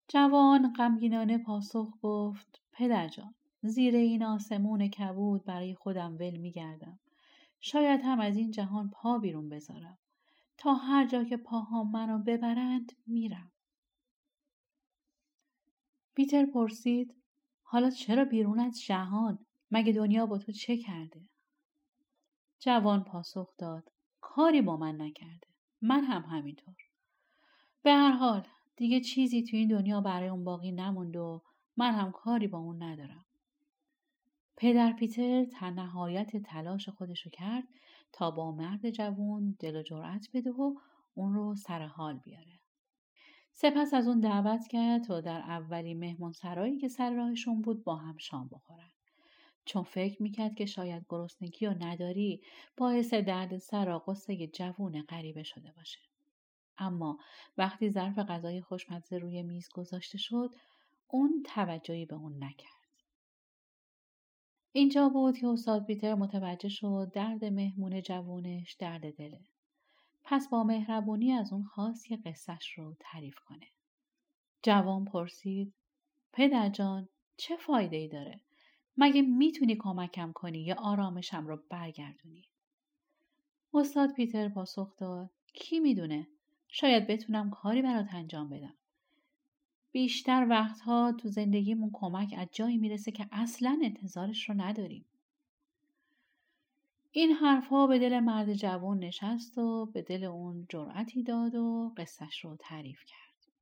جوان غمگینانه پاسخ گفت پدر جان زیر این آسمون کبود برای خودم ول میگردم. شاید هم از این جهان پا بیرون بذارم. تا هر جا که پاهام منو ببرند میرم. پیتر پرسید حالا چرا بیرون از جهان مگه دنیا با تو چه کرده؟ جوان پاسخ داد کاری با من نکرده. من هم همینطور. به هر حال دیگه چیزی تو این دنیا برای اون باقی نموند و من هم کاری با اون ندارم. پدر پیتر تا نهایت تلاش خودشو کرد تا با مرد جوان دل و جرأت بده و اون رو سر حال بیاره. سپس از اون دعوت کرد تا در اولی مهمان سرایی که سر راهشون بود با هم شام بخورن. چون فکر می‌کرد که شاید گرسنگی و نداری باعث درد سر و قصه جوون غریبه شده باشه. اما وقتی ظرف غذای خوشمزه روی میز گذاشته شد اون توجهی به اون نکرد. اینجا بود که استاد پیتر متوجه شد درد مهمون جوونش درد دله. پس با مهربونی از اون خواست که قصهش رو تعریف کنه. جوان پرسید پدر جان چه فایده ای داره؟ مگه می‌تونی کمکم کنی یا آرامشم رو برگردونی؟ استاد پیتر پاسخ داد کی می‌دونه؟ شاید بتونم کاری برات انجام بدم. بیشتر وقتها تو زندگیمون کمک از جایی می‌رسه که اصلا انتظارش رو نداریم. این حرفها به دل مرد جوان نشست و به دل اون جرأتی داد و قصهش رو تعریف کرد.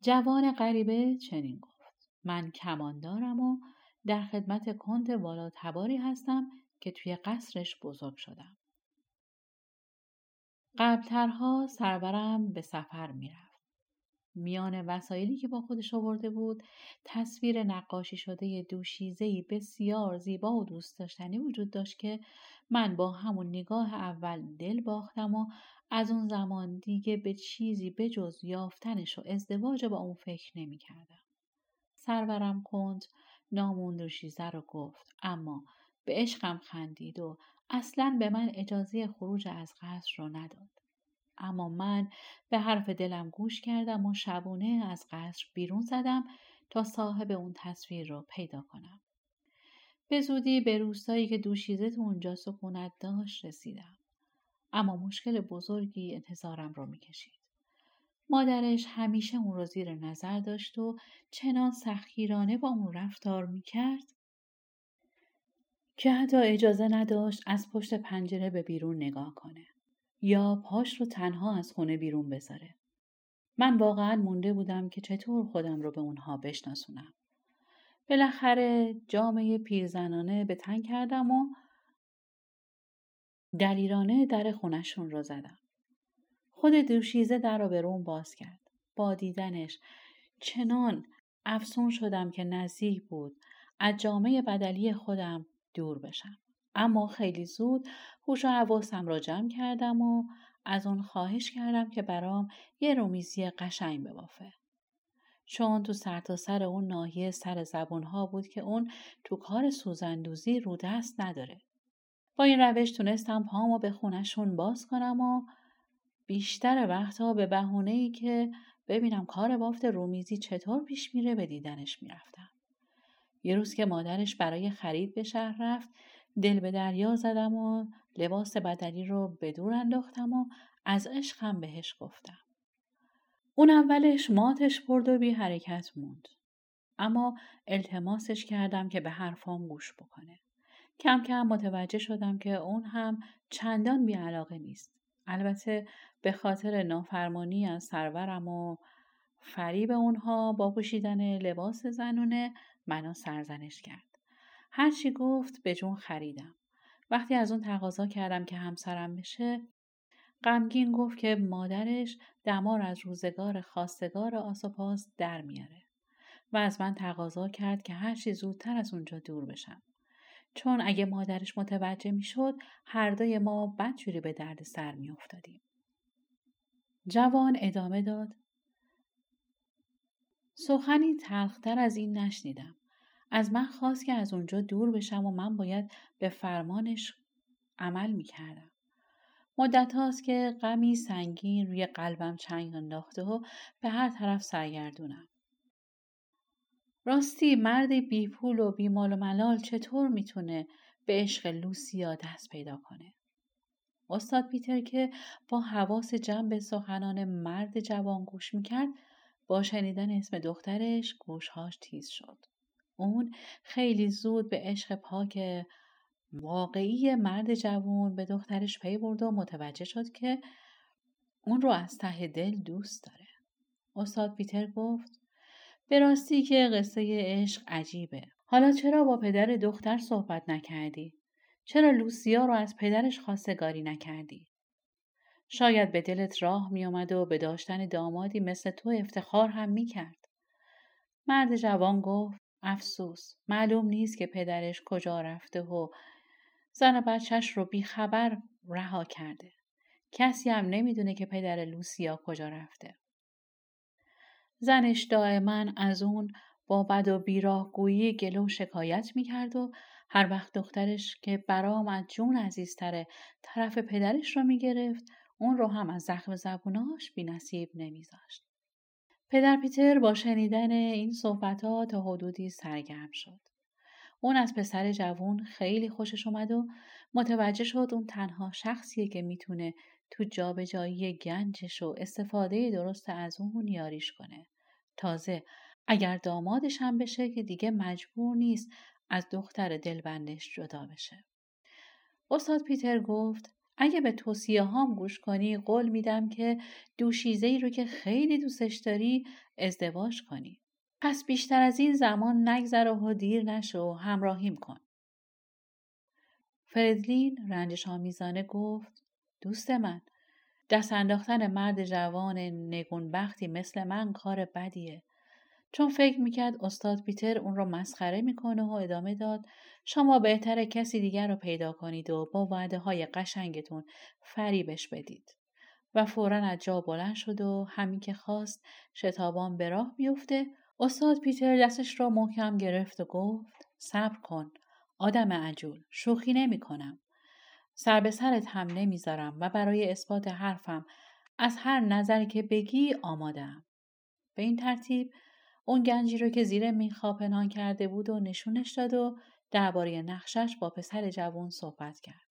جوان غریبه چنین گفت. من کماندارم و در خدمت کنت والا تباری هستم که توی قصرش بزرگ شدم. قبلترها سرورم به سفر می‌رفت. میان وسایلی که با خودش آورده بود تصویر نقاشی شده دوشیزهی بسیار زیبا و دوست داشتنی وجود داشت که من با همون نگاه اول دل باختم و از اون زمان دیگه به چیزی بجز یافتنش و ازدواج با اون فکر نمی کردم. سرورم کند نامون دوشیزه رو گفت اما به عشقم خندید و اصلا به من اجازه خروج از قصر رو نداد. اما من به حرف دلم گوش کردم و شبونه از قصر بیرون زدم تا صاحب اون تصویر رو پیدا کنم. به زودی به روستایی که دوشیزه تو اونجا سکونت داشت رسیدم. اما مشکل بزرگی انتظارم رو می‌کشید. مادرش همیشه اون رو زیر نظر داشت و چنان سخیرانه با اون رفتار می‌کرد که حتی اجازه نداشت از پشت پنجره به بیرون نگاه کنه یا پاش رو تنها از خونه بیرون بذاره. من واقعا مونده بودم که چطور خودم رو به اونها بشناسونم. بالاخره جامعه پیرزنانه به تن کردم و دلیرانه در خونشون را زدم. خود دوشیزه در را به روم باز کرد. با دیدنش چنان افسون شدم که نزدیک بود از جامعه بدلی خودم دور بشم. اما خیلی زود هوش و حواسم را جمع کردم و از اون خواهش کردم که برام یه رومیزی قشنگ ببافه. چون تو سر سر اون ناحیه سر زبون ها بود که اون تو کار سوزندوزی رو دست نداره. با این روش تونستم پامو به خونشون باز کنم و بیشتر وقتها به بهونه ای که ببینم کار بافت رومیزی چطور پیش میره به دیدنش می‌رفتم. یه روز که مادرش برای خرید به شهر رفت دل به دریا زدم و لباس بدلی رو به دور انداختم و از عشقم بهش گفتم. اون اولش ماتش برد و بی حرکت موند. اما التماسش کردم که به حرفام گوش بکنه. کم کم متوجه شدم که اون هم چندان بی علاقه نیست. البته به خاطر نافرمانی از سرورم و فریب اونها با پوشیدن لباس زنونه منو سرزنش کرد. هرچی گفت به جون خریدم. وقتی از اون تقاضا کردم که همسرم بشه غمگین گفت که مادرش دمار از روزگار خواستگار آسوپاس در میاره و از من تقاضا کرد که هرچی زودتر از اونجا دور بشم. چون اگه مادرش متوجه می‌شد هر دوی ما بدجوری به درد سر می افتادیم. جوان ادامه داد. سخنی تلختر از این نشنیدم. از من خواست که از اونجا دور بشم و من باید به فرمانش عمل می کردم. مدت هاست که غمی سنگین روی قلبم چنگ انداخته و به هر طرف سرگردونم. راستی مرد بی پول و بی مال و ملال چطور می‌تونه به عشق لوسیا دست پیدا کنه؟ استاد پیتر که با حواس جمع به سخنان مرد جوان گوش می‌کرد با شنیدن اسم دخترش گوشهاش تیز شد. اون خیلی زود به عشق پاک واقعی مرد جوان به دخترش پی برد و متوجه شد که اون رو از ته دل دوست داره. استاد پیتر گفت به راستی که قصه عشق عجیبه. حالا چرا با پدر دختر صحبت نکردی؟ چرا لوسیا رو از پدرش خواستگاری نکردی؟ شاید به دلت راه می و به داشتن دامادی مثل تو افتخار هم می کرد. مرد جوان گفت افسوس معلوم نیست که پدرش کجا رفته و زن بچهش رو بیخبر رها کرده. کسی هم نمی‌دونه که پدر لوسیا کجا رفته. زنش دائما از اون با بد و بیراهگویی گلو شکایت می‌کرد و هر وقت دخترش که برام از جون عزیزتره طرف پدرش رو می‌گرفت اون رو هم از زخم زبوناش بی نصیب نمیذاشت. پدر پیتر با شنیدن این صحبت ها تا حدودی سرگرم شد. اون از پسر جوون خیلی خوشش اومد و متوجه شد اون تنها شخصیه که می‌تونه تو جابجایی گنجش و استفاده درست از اون یاریش کنه. تازه اگر دامادش هم بشه که دیگه مجبور نیست از دختر دلبندش جدا بشه. استاد پیتر گفت اگه به توصیه هام گوش کنی قول میدم که دوشیزه ای رو که خیلی دوستش داری ازدواج کنی. پس بیشتر از این زمان نگذره و دیر نشو و همراهیم کن. فردلین رنجش آمیزانه گفت دوست من دست انداختن مرد جوان نگونبختی مثل من کار بدیه. چون فکر می‌کرد استاد پیتر اون رو مسخره می‌کنه و ادامه داد شما بهتر کسی دیگر رو پیدا کنید و با وعده های قشنگتون فریبش بدید. و فورا از جا بلند شد و همین که خواست شتابان به راه بیفته استاد پیتر دستش را محکم گرفت و گفت صبر کن آدم عجول شوخی نمی کنم. سر به سرت هم نمی‌ذارم و برای اثبات حرفم از هر نظری که بگی آمادم. به این ترتیب اون گنجی رو که زیر میخا پنهان کرده بود و نشونش داد و درباره نقشش با پسر جوان صحبت کرد.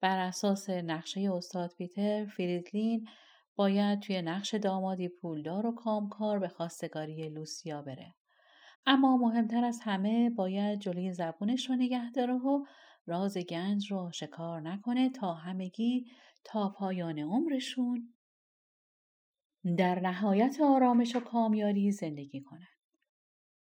بر اساس نقشه استاد پیتر فریدلین باید توی نقش دامادی پولدار و کامکار به خواستگاری لوسیا بره. اما مهمتر از همه باید جلوی زبونش رو نگه داره و راز گنج رو شکار نکنه تا همگی تا پایان عمرشون در نهایت آرامش و کامیاری زندگی کنند.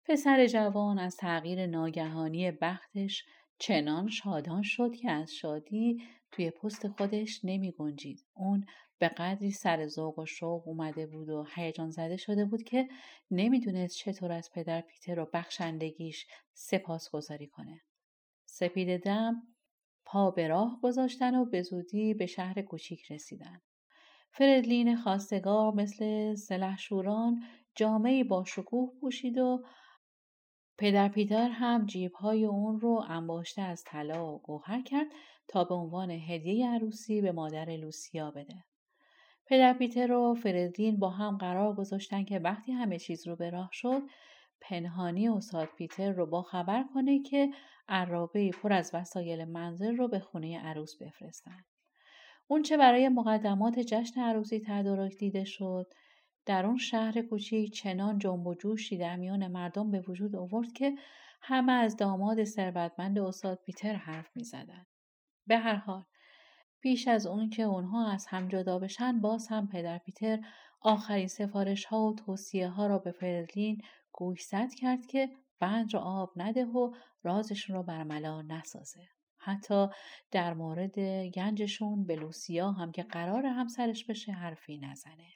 پسر جوان از تغییر ناگهانی بختش چنان شادان شد که از شادی توی پست خودش نمی گنجید. اون به قدری سر ذوق و شوق اومده بود و هیجان زده شده بود که نمی‌دونست چطور از پدر پیتر و بخشندگیش سپاس گذاری کنه. سپید دم پا به راه گذاشتن و به زودی به شهر کوچیک رسیدن. فردلین خواستگار مثل سلحشوران جامعی با شکوه پوشید و پدر پیتر هم جیبهای اون رو انباشته از طلا و گوهر کرد تا به عنوان هدیه عروسی به مادر لوسیا بده. پدر پیتر و فردلین با هم قرار گذاشتن که وقتی همه چیز رو به راه شد پنهانی استاد پیتر رو با خبر کنه که عرابه پر از وسایل منزل رو به خونه عروس بفرستن. اون چه برای مقدمات جشن عروسی تدارک دیده شد در اون شهر کوچیک چنان جنب و جوشی در میان مردم به وجود آورد که همه از داماد ثروتمند استاد پیتر حرف می زدن. به هر حال پیش از اون که اونها از هم جدا بشن باز هم پدر پیتر آخرین سفارش ها و توصیه ها را به فرلین گوشزد کرد که بند را آب نده و رازشون را برملا نسازه. حتی در مورد گنجشون به لوسیا هم که قرار همسرش بشه حرفی نزنه.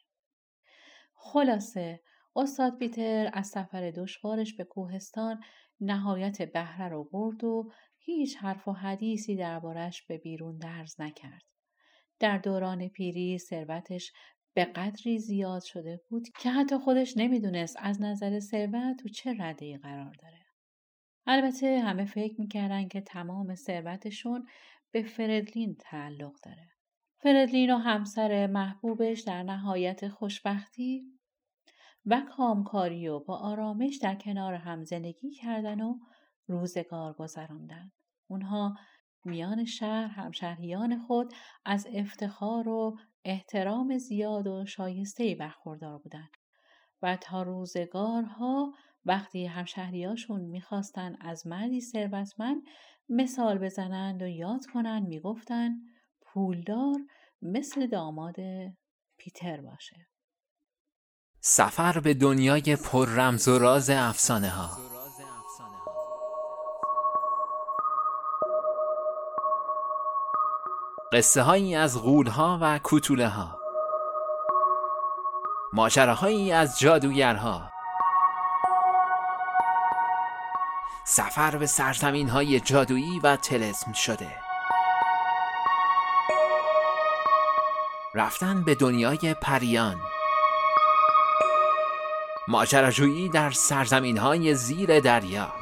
خلاصه استاد پیتر از سفر دشوارش به کوهستان نهایت بهره رو برد و هیچ حرف و حدیثی دربارش به بیرون درز نکرد. در دوران پیری ثروتش به قدری زیاد شده بود که حتی خودش نمی‌دونست از نظر ثروت تو چه رده قرار داره. البته همه فکر می‌کردن که تمام ثروتشون به فردلین تعلق داره. فردلین و همسر محبوبش در نهایت خوشبختی و کامکاری و با آرامش در کنار هم زندگی کردن و روزگار گذراندن. اونها میان شهر همشهریان خود از افتخار و احترام زیاد و شایسته برخوردار بودند و تا روزگارها وقتی همشهریاشون می‌خواستن از مردی ثروتمند مثال بزنند و یاد کنند می‌گفتند پولدار مثل داماد پیتر باشه. سفر به دنیای پر رمز و راز افسانه ها قصه هایی از غول ها و کوتوله ها ماجراهایی از جادوگرها. سفر به سرزمین های جادویی و تلسم شده. رفتن به دنیای پریان. ماجراجویی در سرزمین های زیر دریا.